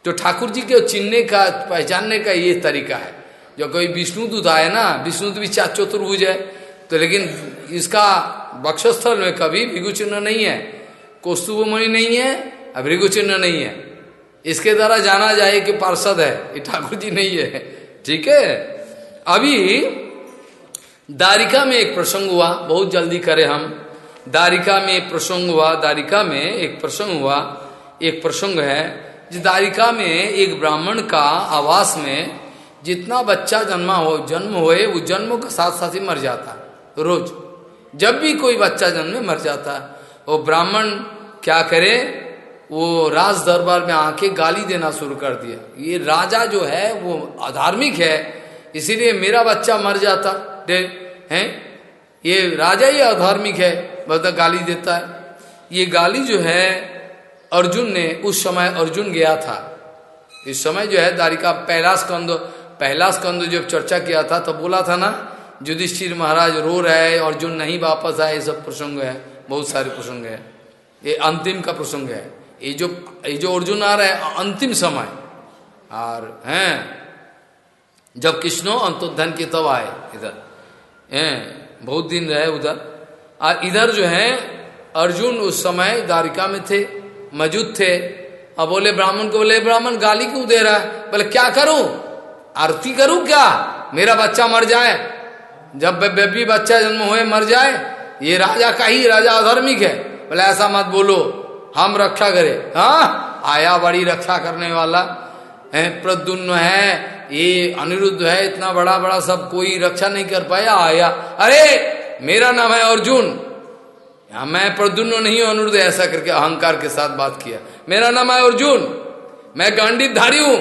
तो ठाकुर जी के चिन्हने का, पहचानने का ये तरीका है। जो कोई विष्णु दूत आए ना, विष्णु भी चार चतुर्भुज है। तो लेकिन इसका बक्षस्थल में कभी भिगु चिन्ह नहीं है, कौस्तुभमणि नहीं है भृगु चिन्ह नहीं है। इसके द्वारा जाना जाए कि पार्षद है, ये ठाकुर जी नहीं है। ठीक है? अभी दारिका में एक प्रसंग हुआ, बहुत जल्दी करे हम। दारिका में एक प्रसंग हुआ, दारिका में एक प्रसंग हुआ, एक प्रसंग है। जिस दारिका में एक ब्राह्मण का आवास में जितना बच्चा जन्मा हो, जन्म होए, वो जन्म के साथ साथ ही मर जाता। रोज। जब भी कोई बच्चा जन्मे, मर जाता है। वो ब्राह्मण क्या करे? वो राज दरबार में आके गाली देना शुरू कर दिया। ये राजा जो है, वो अधार्मिक है, इसीलिए मेरा बच्चा मर जाता। हैं? ये राजा ही अधार्मिक है बता गाली देता है। ये गाली जो है, अर्जुन ने, उस समय अर्जुन गया था। इस समय जो है दारिका पहला स्कंद पहला स्कंद जब चर्चा किया था तो बोला था ना युधिष्ठिर महाराज रो रहे अर्जुन नहीं वापस आए, ये सब प्रसंग है, बहुत सारे प्रसंग है। ये अंतिम का प्रसंग है। ये जो ये जो अर्जुन आ रहा है, अंतिम समय। और, हैं? जब कृष्णो अंतोधन के तब आए इधर। हैं? बहुत दिन रहे उधर। और इधर जो है, अर्जुन उस समय द्वारिका में थे, मौजूद थे। अब बोले, ब्राह्मण को बोले, ब्राह्मण, गाली क्यों दे रहा है? बोले, क्या करूँ? आरती करूँ क्या? मेरा बच्चा मर जाए। जब बेबी बच्चा जन्म हुए, मर जाए, ये राजा का ही राजा अधर्मिक है। बोले, ऐसा मत बोलो, हम रक्षा करें। हाँ आया बड़ी रक्षा करने वाला। है प्रद्युन्न है, ये अनिरुद्ध है, इतना बड़ा बड़ा सब कोई रक्षा नहीं कर पाया, आया। अरे, मेरा नाम है अर्जुन। मैं प्रद्युन्न नहीं हूँ, अनिरुद्ध, ऐसा करके अहंकार के साथ बात किया। मेरा नाम है अर्जुन। मैं गांडित धारी हूँ।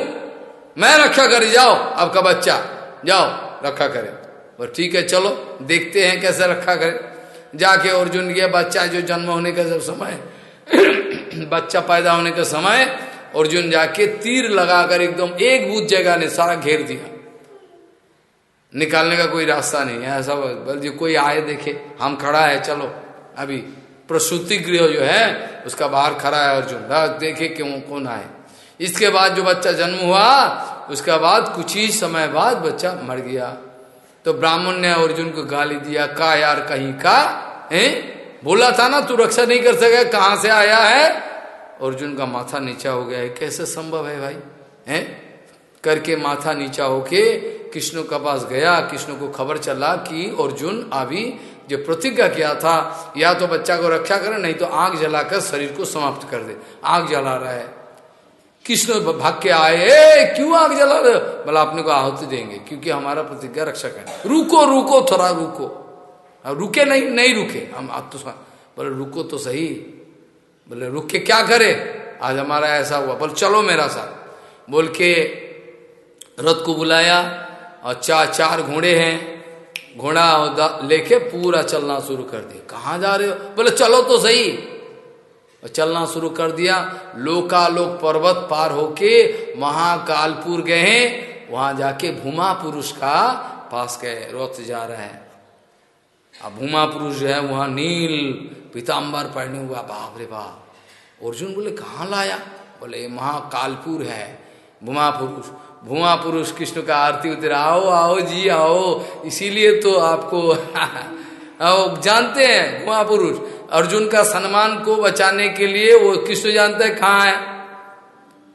मैं रक्षा कर, जाओ, आपका बच्चा, जाओ, रक्षा करे। और ठीक है, चलो, देखते हैं कैसे रखा करे। जाके अर्जुन के बच्चा जो जन्म होने का जब समय बच्चा पैदा होने का समय, अर्जुन जाके तीर लगाकर एकदम एक बूथ जगह ने सारा घेर दिया। निकालने का कोई रास्ता नहीं है, ऐसा बल, जो, कोई आए देखे, हम खड़ा है, चलो। अभी प्रसूति गृह जो है, उसका बाहर खड़ा है अर्जुन। देखे क्यों, कौन आए? इसके बाद जो बच्चा जन्म हुआ, उसके बाद कुछ ही समय बाद बच्चा मर गया। तो ब्राह्मण ने अर्जुन को गाली दिया, का यार, कहीं का? है? बोला था ना, तू रक्षा नहीं कर सके, कहाँ से आया है? अर्जुन का माथा नीचा हो गया है। कैसे संभव है भाई? हैं? करके माथा नीचा होके कृष्ण के पास गया। कृष्ण को खबर चला कि अर्जुन अभी जो प्रतिज्ञा किया था, या तो बच्चा को रक्षा करे, नहीं तो आग जलाकर शरीर को समाप्त कर दे। आग जला रहा है। कृष्ण भाग के आए? क्यों आग जला रहे बोला अपने को आहुति देंगे, क्योंकि हमारा प्रतिज्ञा रक्षा करें रुको रुको, थोड़ा रुको। रुके नहीं नहीं रुके। हम तो बोले, रुको तो सही। बोले, रुक के क्या करे? आज हमारा ऐसा हुआ। बोले, चलो मेरा साथ। बोल के रथ को बुलाया और चार चार घोड़े हैं। घोड़ा लेके पूरा चलना शुरू कर दिया। कहाँ जा रहे हो? बोले, चलो तो सही। और चलना शुरू कर दिया। लोकालोक पर्वत पार होके महाकालपुर गए वहाँ जाके भूमा पुरुष का पास गए, रथ जा रहे हैं। अब भूमा पुरुष है, वहाँ नील पीताम्बर पहने हुआ, बाप रे बाप। अर्जुन बोले, कहाँ लाया? बोले, महाकालपुर है। भूमा पुरुष भूमा पुरुष, कृष्ण का आरती उतर, आओ आओ जी, आओ। इसीलिए तो आपको आओ, जानते हैं, भूमा पुरुष। अर्जुन का सम्मान को बचाने के लिए वो कृष्ण जानते हैं? कहाँ है?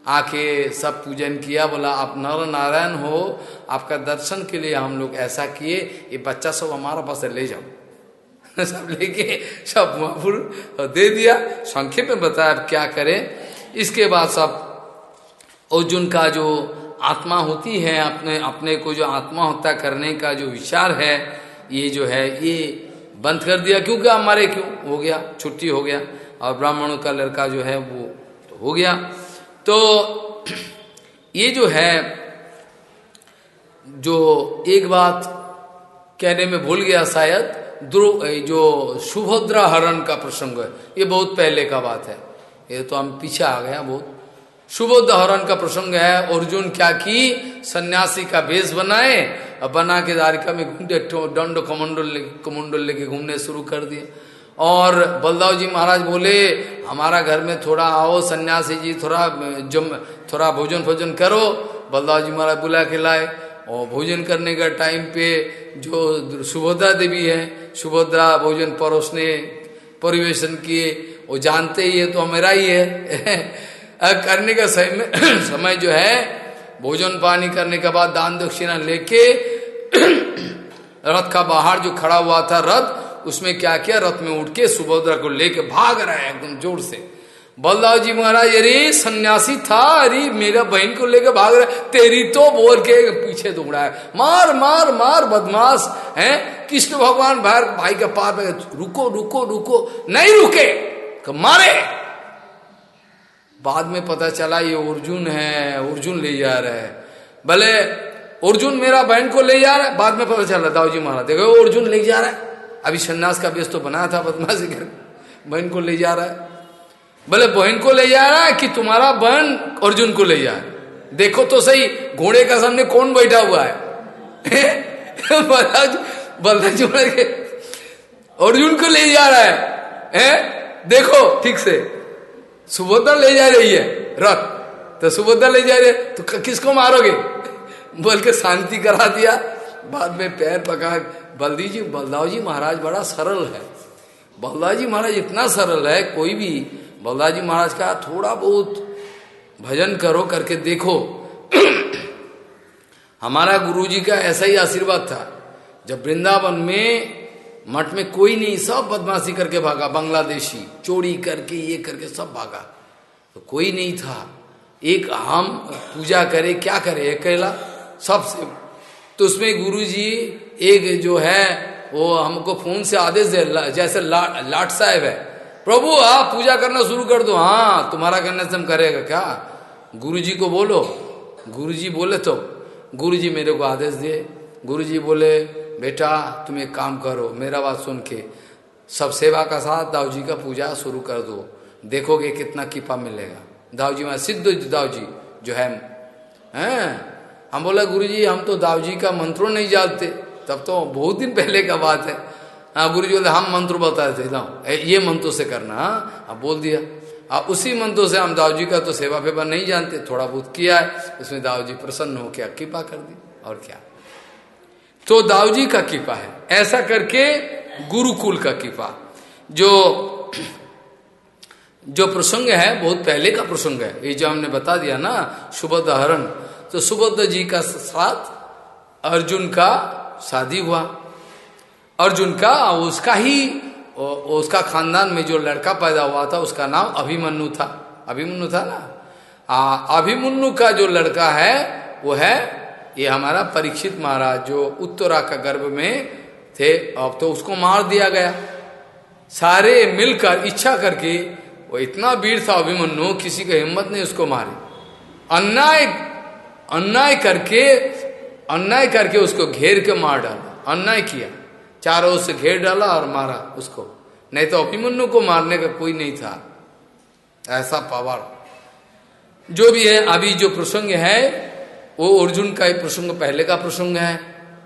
आके सब पूजन किया, बोला, आप नर नारायण हो, आपका दर्शन के लिए हम लोग ऐसा किए, ये बच्चा सब हमारा पास ले जाओ। सब लेके, सब महापुर दे दिया। संक्षेप में बताया अब क्या करें। इसके बाद सब अर्जुन का जो आत्मा होती है, अपने अपने को जो आत्मा होता करने का जो विचार है, ये जो है, ये बंद कर दिया। क्योंकि मारे क्यों? हो गया। छुट्टी हो गया। और ब्राह्मणों का लड़का जो है वो तो हो गया। तो ये जो है, जो एक बात कहने में भूल गया शायद जो सुभद्रा हरण का प्रसंग है, ये बहुत पहले का बात है। ये तो हम पीछे आ गया बहुत। सुभद्रा हरण का प्रसंग है। अर्जुन क्या की? सन्यासी का वेश बनाए और बना के दारिका में घूमते दंड कमंडल कमंडल लेके घूमने शुरू कर दिए। और बलदाव जी महाराज बोले, हमारा घर में थोड़ा आओ, सन्यासी जी, थोड़ा, जम, थोड़ा भोजन भोजन करो। बलदाव जी महाराज बुला के लाए। और भोजन करने का टाइम पे जो सुभद्रा देवी है, सुभद्रा भोजन परोसने, परिवेशन किए, वो जानते ही है तो मेरा ही है। करने का समय समय जो है, भोजन पानी करने के बाद दान दक्षिणा लेके रथ का बाहर जो खड़ा हुआ था रथ, उसमें क्या किया? रथ में उठ के सुभद्रा को लेके भाग रहा है एकदम ज़ोर से। बलदाव जी महाराज, अरे सन्यासी था, अरे मेरा बहन को लेकर भाग रहा है, तेरी तो बोल के पीछे दौड़ा है। मार मार मार, बदमाश, है? कृष्ण भगवान भाई भाई के पार रुको रुको रुको, नहीं रुके तो मारे। बाद में पता चला ये अर्जुन है अर्जुन ले जा रहा है। भले अर्जुन मेरा बहन को ले जा रहा है बाद में पता चला दाऊ जी महाराज देखो अर्जुन ले जा रहा है। अभी सन्यास का व्यस्त तो बनाया था बदमाशी कर बहन को ले जा रहा है। भले बहन को ले जा रहा है कि तुम्हारा बहन अर्जुन को ले जा देखो तो सही घोड़े का सामने कौन बैठा हुआ है? बलराज के अर्जुन को ले जा रहा है, है? देखो ठीक से। सुभद्रा ले जा रही है, रथ। तो सुभद्रा ले जा रही है तो किसको मारोगे? बोल के शांति करा दिया। बाद में पैर पका बलदी जी, बलदाव जी महाराज बड़ा सरल है। बलदाव जी महाराज इतना सरल है, कोई भी, बलदाव जी महाराज का थोड़ा बहुत भजन करो, करके देखो। हमारा गुरु जी का ऐसा ही आशीर्वाद था। जब वृंदावन में मठ में कोई नहीं सब बदमाशी करके भागा बांग्लादेशी चोरी करके ये करके सब भागा। तो कोई नहीं था। एक हम पूजा करे क्या करे अकेला सबसे। तो उसमें गुरु जी एक जो है वो हमको फ़ोन से आदेश दे ला, जैसे ला, लाट साहेब है प्रभु आप पूजा करना शुरू कर दो। हाँ तुम्हारा करने से हम करेगा क्या? गुरु जी को बोलो। गुरु जी बोले तो गुरु जी मेरे को आदेश दिए। गुरु जी बोले बेटा, तुम एक काम करो, मेरा बात सुन के सब सेवा का साथ दाऊ जी का पूजा शुरू कर दो। देखोगे कितना कीपा मिलेगा। दाऊ जी, में सिद्ध दाऊ जी, जो है, हैं? हम बोला गुरु जी हम तो दाऊ जी का मंत्रों नहीं जानते। तब तो बहुत दिन पहले का बात है। हाँ गुरु जी बोले, हम मंत्र बताए थे ना ये मंत्रों से करना हाँ? अब बोल दिया। अब उसी मंत्रों से हम दाऊ जी का तो सेवा फेवा नहीं जानते, थोड़ा बहुत किया है, उसमें दाऊ जी प्रसन्न हो क्या कृपा कर दी, और क्या? तो दाऊ जी का कृपा है। ऐसा करके गुरुकुल का कृपा। जो जो प्रसंग है, बहुत पहले का प्रसंग है। ये जो हमने बता दिया ना सुबद्ध हरण तो सुबद्ध जी का साथ अर्जुन का शादी हुआ। अर्जुन का, उसका ही उसका खानदान में जो लड़का पैदा हुआ था, उसका नाम अभिमन्यु था। अभिमन्यु था ना? अभिमन्यु का जो लड़का है, वो है ये हमारा परीक्षित महाराज जो उत्तरा का गर्भ में थे, अब तो उसको मार दिया गया। सारे मिलकर इच्छा करके, वो इतना वीर था अभिमन्यु, किसी का हिम्मत नहीं उसको मारे। अन्याय अन्याय करके अन्याय करके उसको घेर के मार डाला। अन्याय किया। चारों से घेर डाला और मारा उसको। नहीं तो अभिमन्यु को मारने का कोई नहीं था। ऐसा पावर। जो भी है, अभी जो प्रसंग है वो अर्जुन का एक प्रसंग पहले का प्रसंग है,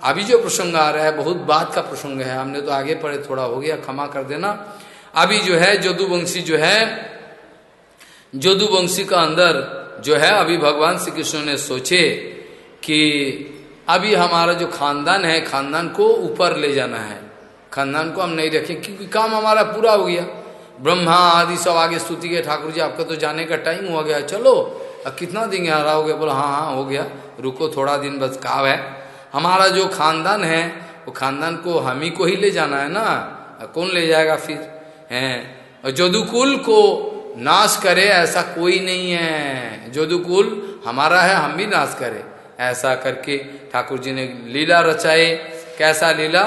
अभी जो प्रसंग आ रहा है, बहुत बात का प्रसंग है। हमने तो आगे पढ़े, थोड़ा हो गया, क्षमा कर देना। अभी जो है, जदुवंशी जो है, जदुवंशी का अंदर जो है, अभी भगवान श्री कृष्ण ने सोचे कि अभी हमारा जो खानदान है, खानदान को ऊपर ले जाना है। खानदान को हम नहीं रखें, क्योंकि काम हमारा पूरा हो गया। ब्रह्मा आदि सब आगे स्तुति के ठाकुर जी, आपका तो जाने का टाइम हो गया। चलो कितना दिन यहाँ रहोगे बोला हाँ हाँ हो गया। रुको थोड़ा दिन, बस काव है। हमारा जो खानदान है, वो खानदान को हम ही को ही ले जाना है ना? कौन ले जाएगा फिर? है? जोदुकुल को नाश करे, ऐसा कोई नहीं है। जोदुकुल हमारा है, हम भी नाश करें। ऐसा करके ठाकुर जी ने लीला रचाए कैसा लीला?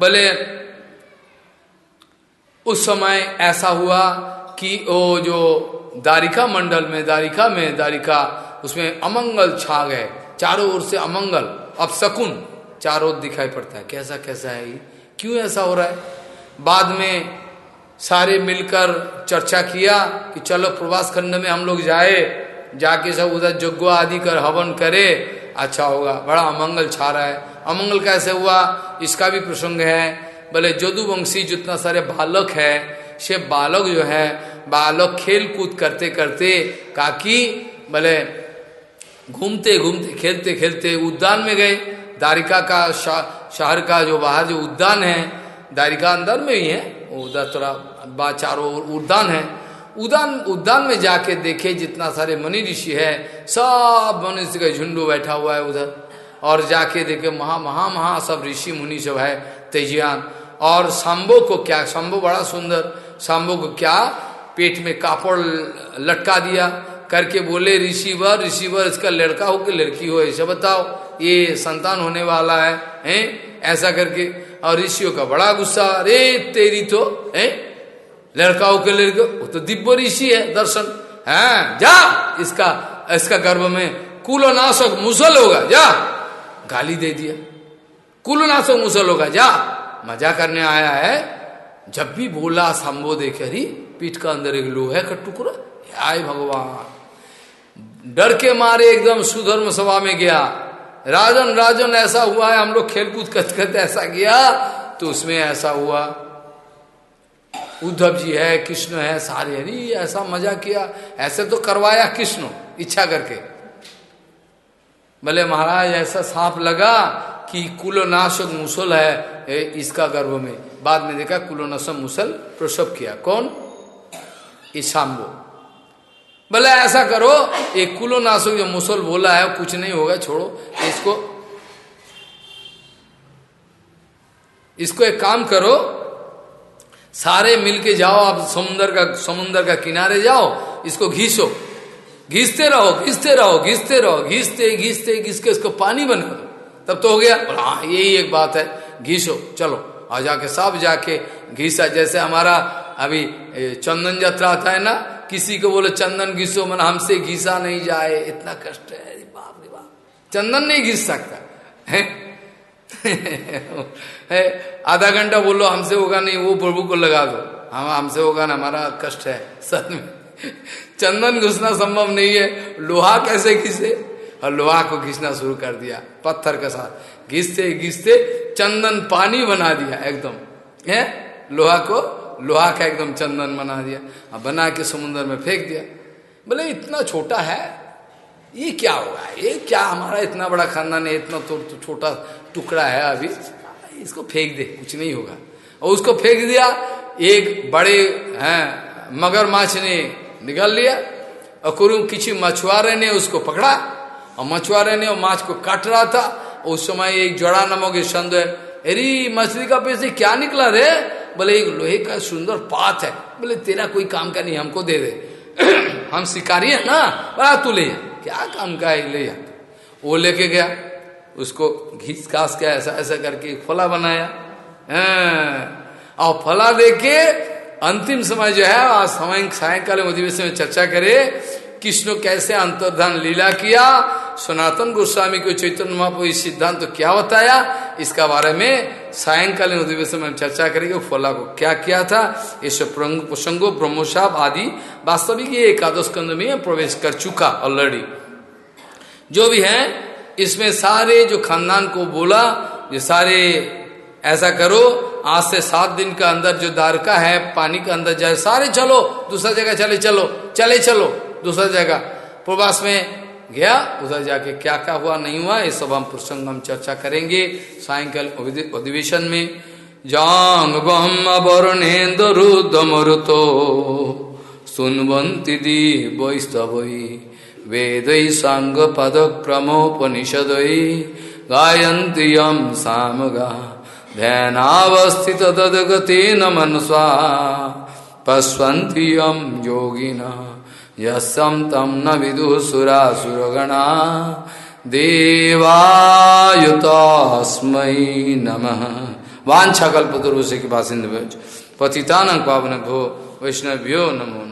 बोले, उस समय ऐसा हुआ कि वो जो दारिका मंडल में, दारिका में, दारिका, उसमें अमंगल छा गए। चारों ओर से अमंगल, अब शकुन चारों दिखाई पड़ता है। कैसा कैसा है क्यों ऐसा हो रहा है? बाद में सारे मिलकर चर्चा किया कि चलो प्रवास खंड में हम लोग जाए, जाके सब उधर यज्ञ आदि कर हवन करे। अच्छा होगा, बड़ा अमंगल छा रहा है। अमंगल कैसे हुआ? इसका भी प्रसंग है। बोले, जदुवंशी जितना सारे बालक है से बालक जो है, बालक खेल कूद करते करते काकी बोले घूमते घूमते, खेलते खेलते उद्यान में गए। दारिका का शहर का जो बाहर जो उद्यान है, दारिका अंदर में ही है। उधर थोड़ा चारों ओर उद्यान है। उद्यान उद्यान में जाके देखे जितना सारे मनी ऋषि है, सब मनुष्य का झुंडू बैठा हुआ है उधर। और जाके देखे महा महा महा सब ऋषि मुनि सब है, तेजियान। और शंभो को क्या, शंभो बड़ा सुंदर। शंभो को क्या? पेट में कापड़ लटका दिया, करके बोले, रिसीवर रिसीवर, इसका लड़का हो कि लड़की हो, ऐसा बताओ, ये संतान होने वाला है, हैं? ऐसा करके, और ऋषियों का बड़ा गुस्सा, अरे, तेरी तो है? लड़का हो के लड़के वो तो दिव्य ऋषि है, दर्शन। है, जा, इसका इसका गर्भ में कुलोनाशक मुसल होगा, जा। गाली दे दिया। कुलोनाशक मुसल होगा, जा, मज़ा करने आया है जब भी बोला संभो देखे, अरे, पीठ का अंदर एक लोहे का टुकड़ा आय भगवान। डर के मारे एकदम सुधर्म सभा में गया। राजन राजन, ऐसा हुआ है, हम लोग खेलकूद करते करते ऐसा किया तो उसमें ऐसा हुआ। उद्धव जी है, कृष्ण है, सारे, अरे, ऐसा मज़ा किया। ऐसे तो करवाया कृष्ण, इच्छा करके। बोले महाराज, ऐसा सांप लगा कि कुलोनाशक मुसल है इसका गर्भ में। बाद में देखा, कुलोनाशक मुसल प्रसव किया। कौन? ईशाम्बो। बोले, ऐसा करो एक कुलोनाशक जो मुसल बोला है, कुछ नहीं होगा, छोड़ो, इसको इसको एक काम करो, सारे मिलके जाओ, आप समुन्द्र का समुन्द्र का किनारे जाओ, इसको घीसो। घिसते रहो घिसते रहो घिसते रहो, घिसते घिसते घिस के इसको पानी बना दो। तब तो हो गया। और हाँ यही एक बात है, घीसो, चलो और जाके सब जाके घीसा, जैसे हमारा अभी चंदन यात्रा आता है ना, किसी को बोले, चंदन घिसो, मन हमसे घिसा नहीं जाए, इतना कष्ट है बाप रे बाप। चंदन नहीं घिस सकता, है? है? आधा घंटा बोलो, हमसे होगा नहीं, वो प्रभु को लगा दो। हम हमसे होगा ना, हमारा कष्ट है, सच में। चंदन घुसना संभव नहीं है, लोहा कैसे घिसे? और लोहा को घिसना शुरू कर दिया पत्थर के साथ। घिसते घिसते चंदन पानी बना दिया एकदम है? लोहा को लोहा का एकदम चंदन बना दिया। अब बना के समुन्द्र में फेंक दिया। बोले इतना छोटा है? ये क्या होगा ये क्या हमारा इतना बड़ा खानदान है? इतना तो, तो छोटा टुकड़ा है अभी। इसको फेंक दे कुछ नहीं होगा। और उसको फेंक दिया। एक बड़े हैं मगरमाछ ने निकल लिया। और कुरु किसी मछुआरे ने उसको पकड़ा। और मछुआरे ने माछ को काट रहा था। उस समय एक जोड़ा नमोगे संद अरे, मछली का पैसे क्या निकला रे? बोले, एक लोहे का सुंदर पात है। बोले, तेरा कोई काम का नहीं, हमको दे दे। हम शिकारी है ना। बड़ा तू ले क्या काम का है? ले वो लेके गया। उसको घीस घास के ऐसा ऐसा करके फला बनाया। और फला देके अंतिम समय जो है, आज समय सायकाल अधिवेशन में चर्चा करे, कृष्ण कैसे अंतर्धान लीला किया सनातन गोस्वामी को चैतन्य महापो इस सिद्धांत तो क्या बताया? इसका बारे में सायंकालीन अधिवेशन में चर्चा करेंगे। फला को क्या किया था? ये सब प्रसंगो ब्रह्मोसाब आदि वास्तविक ये एकादश कंद में प्रवेश कर चुका ऑलरेडी जो भी है, इसमें सारे जो खानदान को बोला, ये सारे ऐसा करो, आज से सात दिन का अंदर जो द्वारका है, पानी के अंदर जाए, सारे चलो, दूसरा जगह चले चलो चले चलो, दूसरा जगह। प्रवास में गया। उधर जाके क्या क्या हुआ, नहीं हुआ, ये सब हम प्रसंग हम चर्चा करेंगे सायंकाल अधिवेशन में। जांग अवरुणेन्दुरुदमरुतो सुनवंती दी वैस्तवई वेद सांग पद क्रमोपनिषद गायंती यम सामगा, ध्यानावस्थित तदगते न मनसा पश्वन्ति यम योगिना। यम तम न विदु सुरासुरगणा देवायुतस्मै नमः। वाछाकल्पतरुषि के भाषिंद पतितान भो वैष्णव्यो नमो।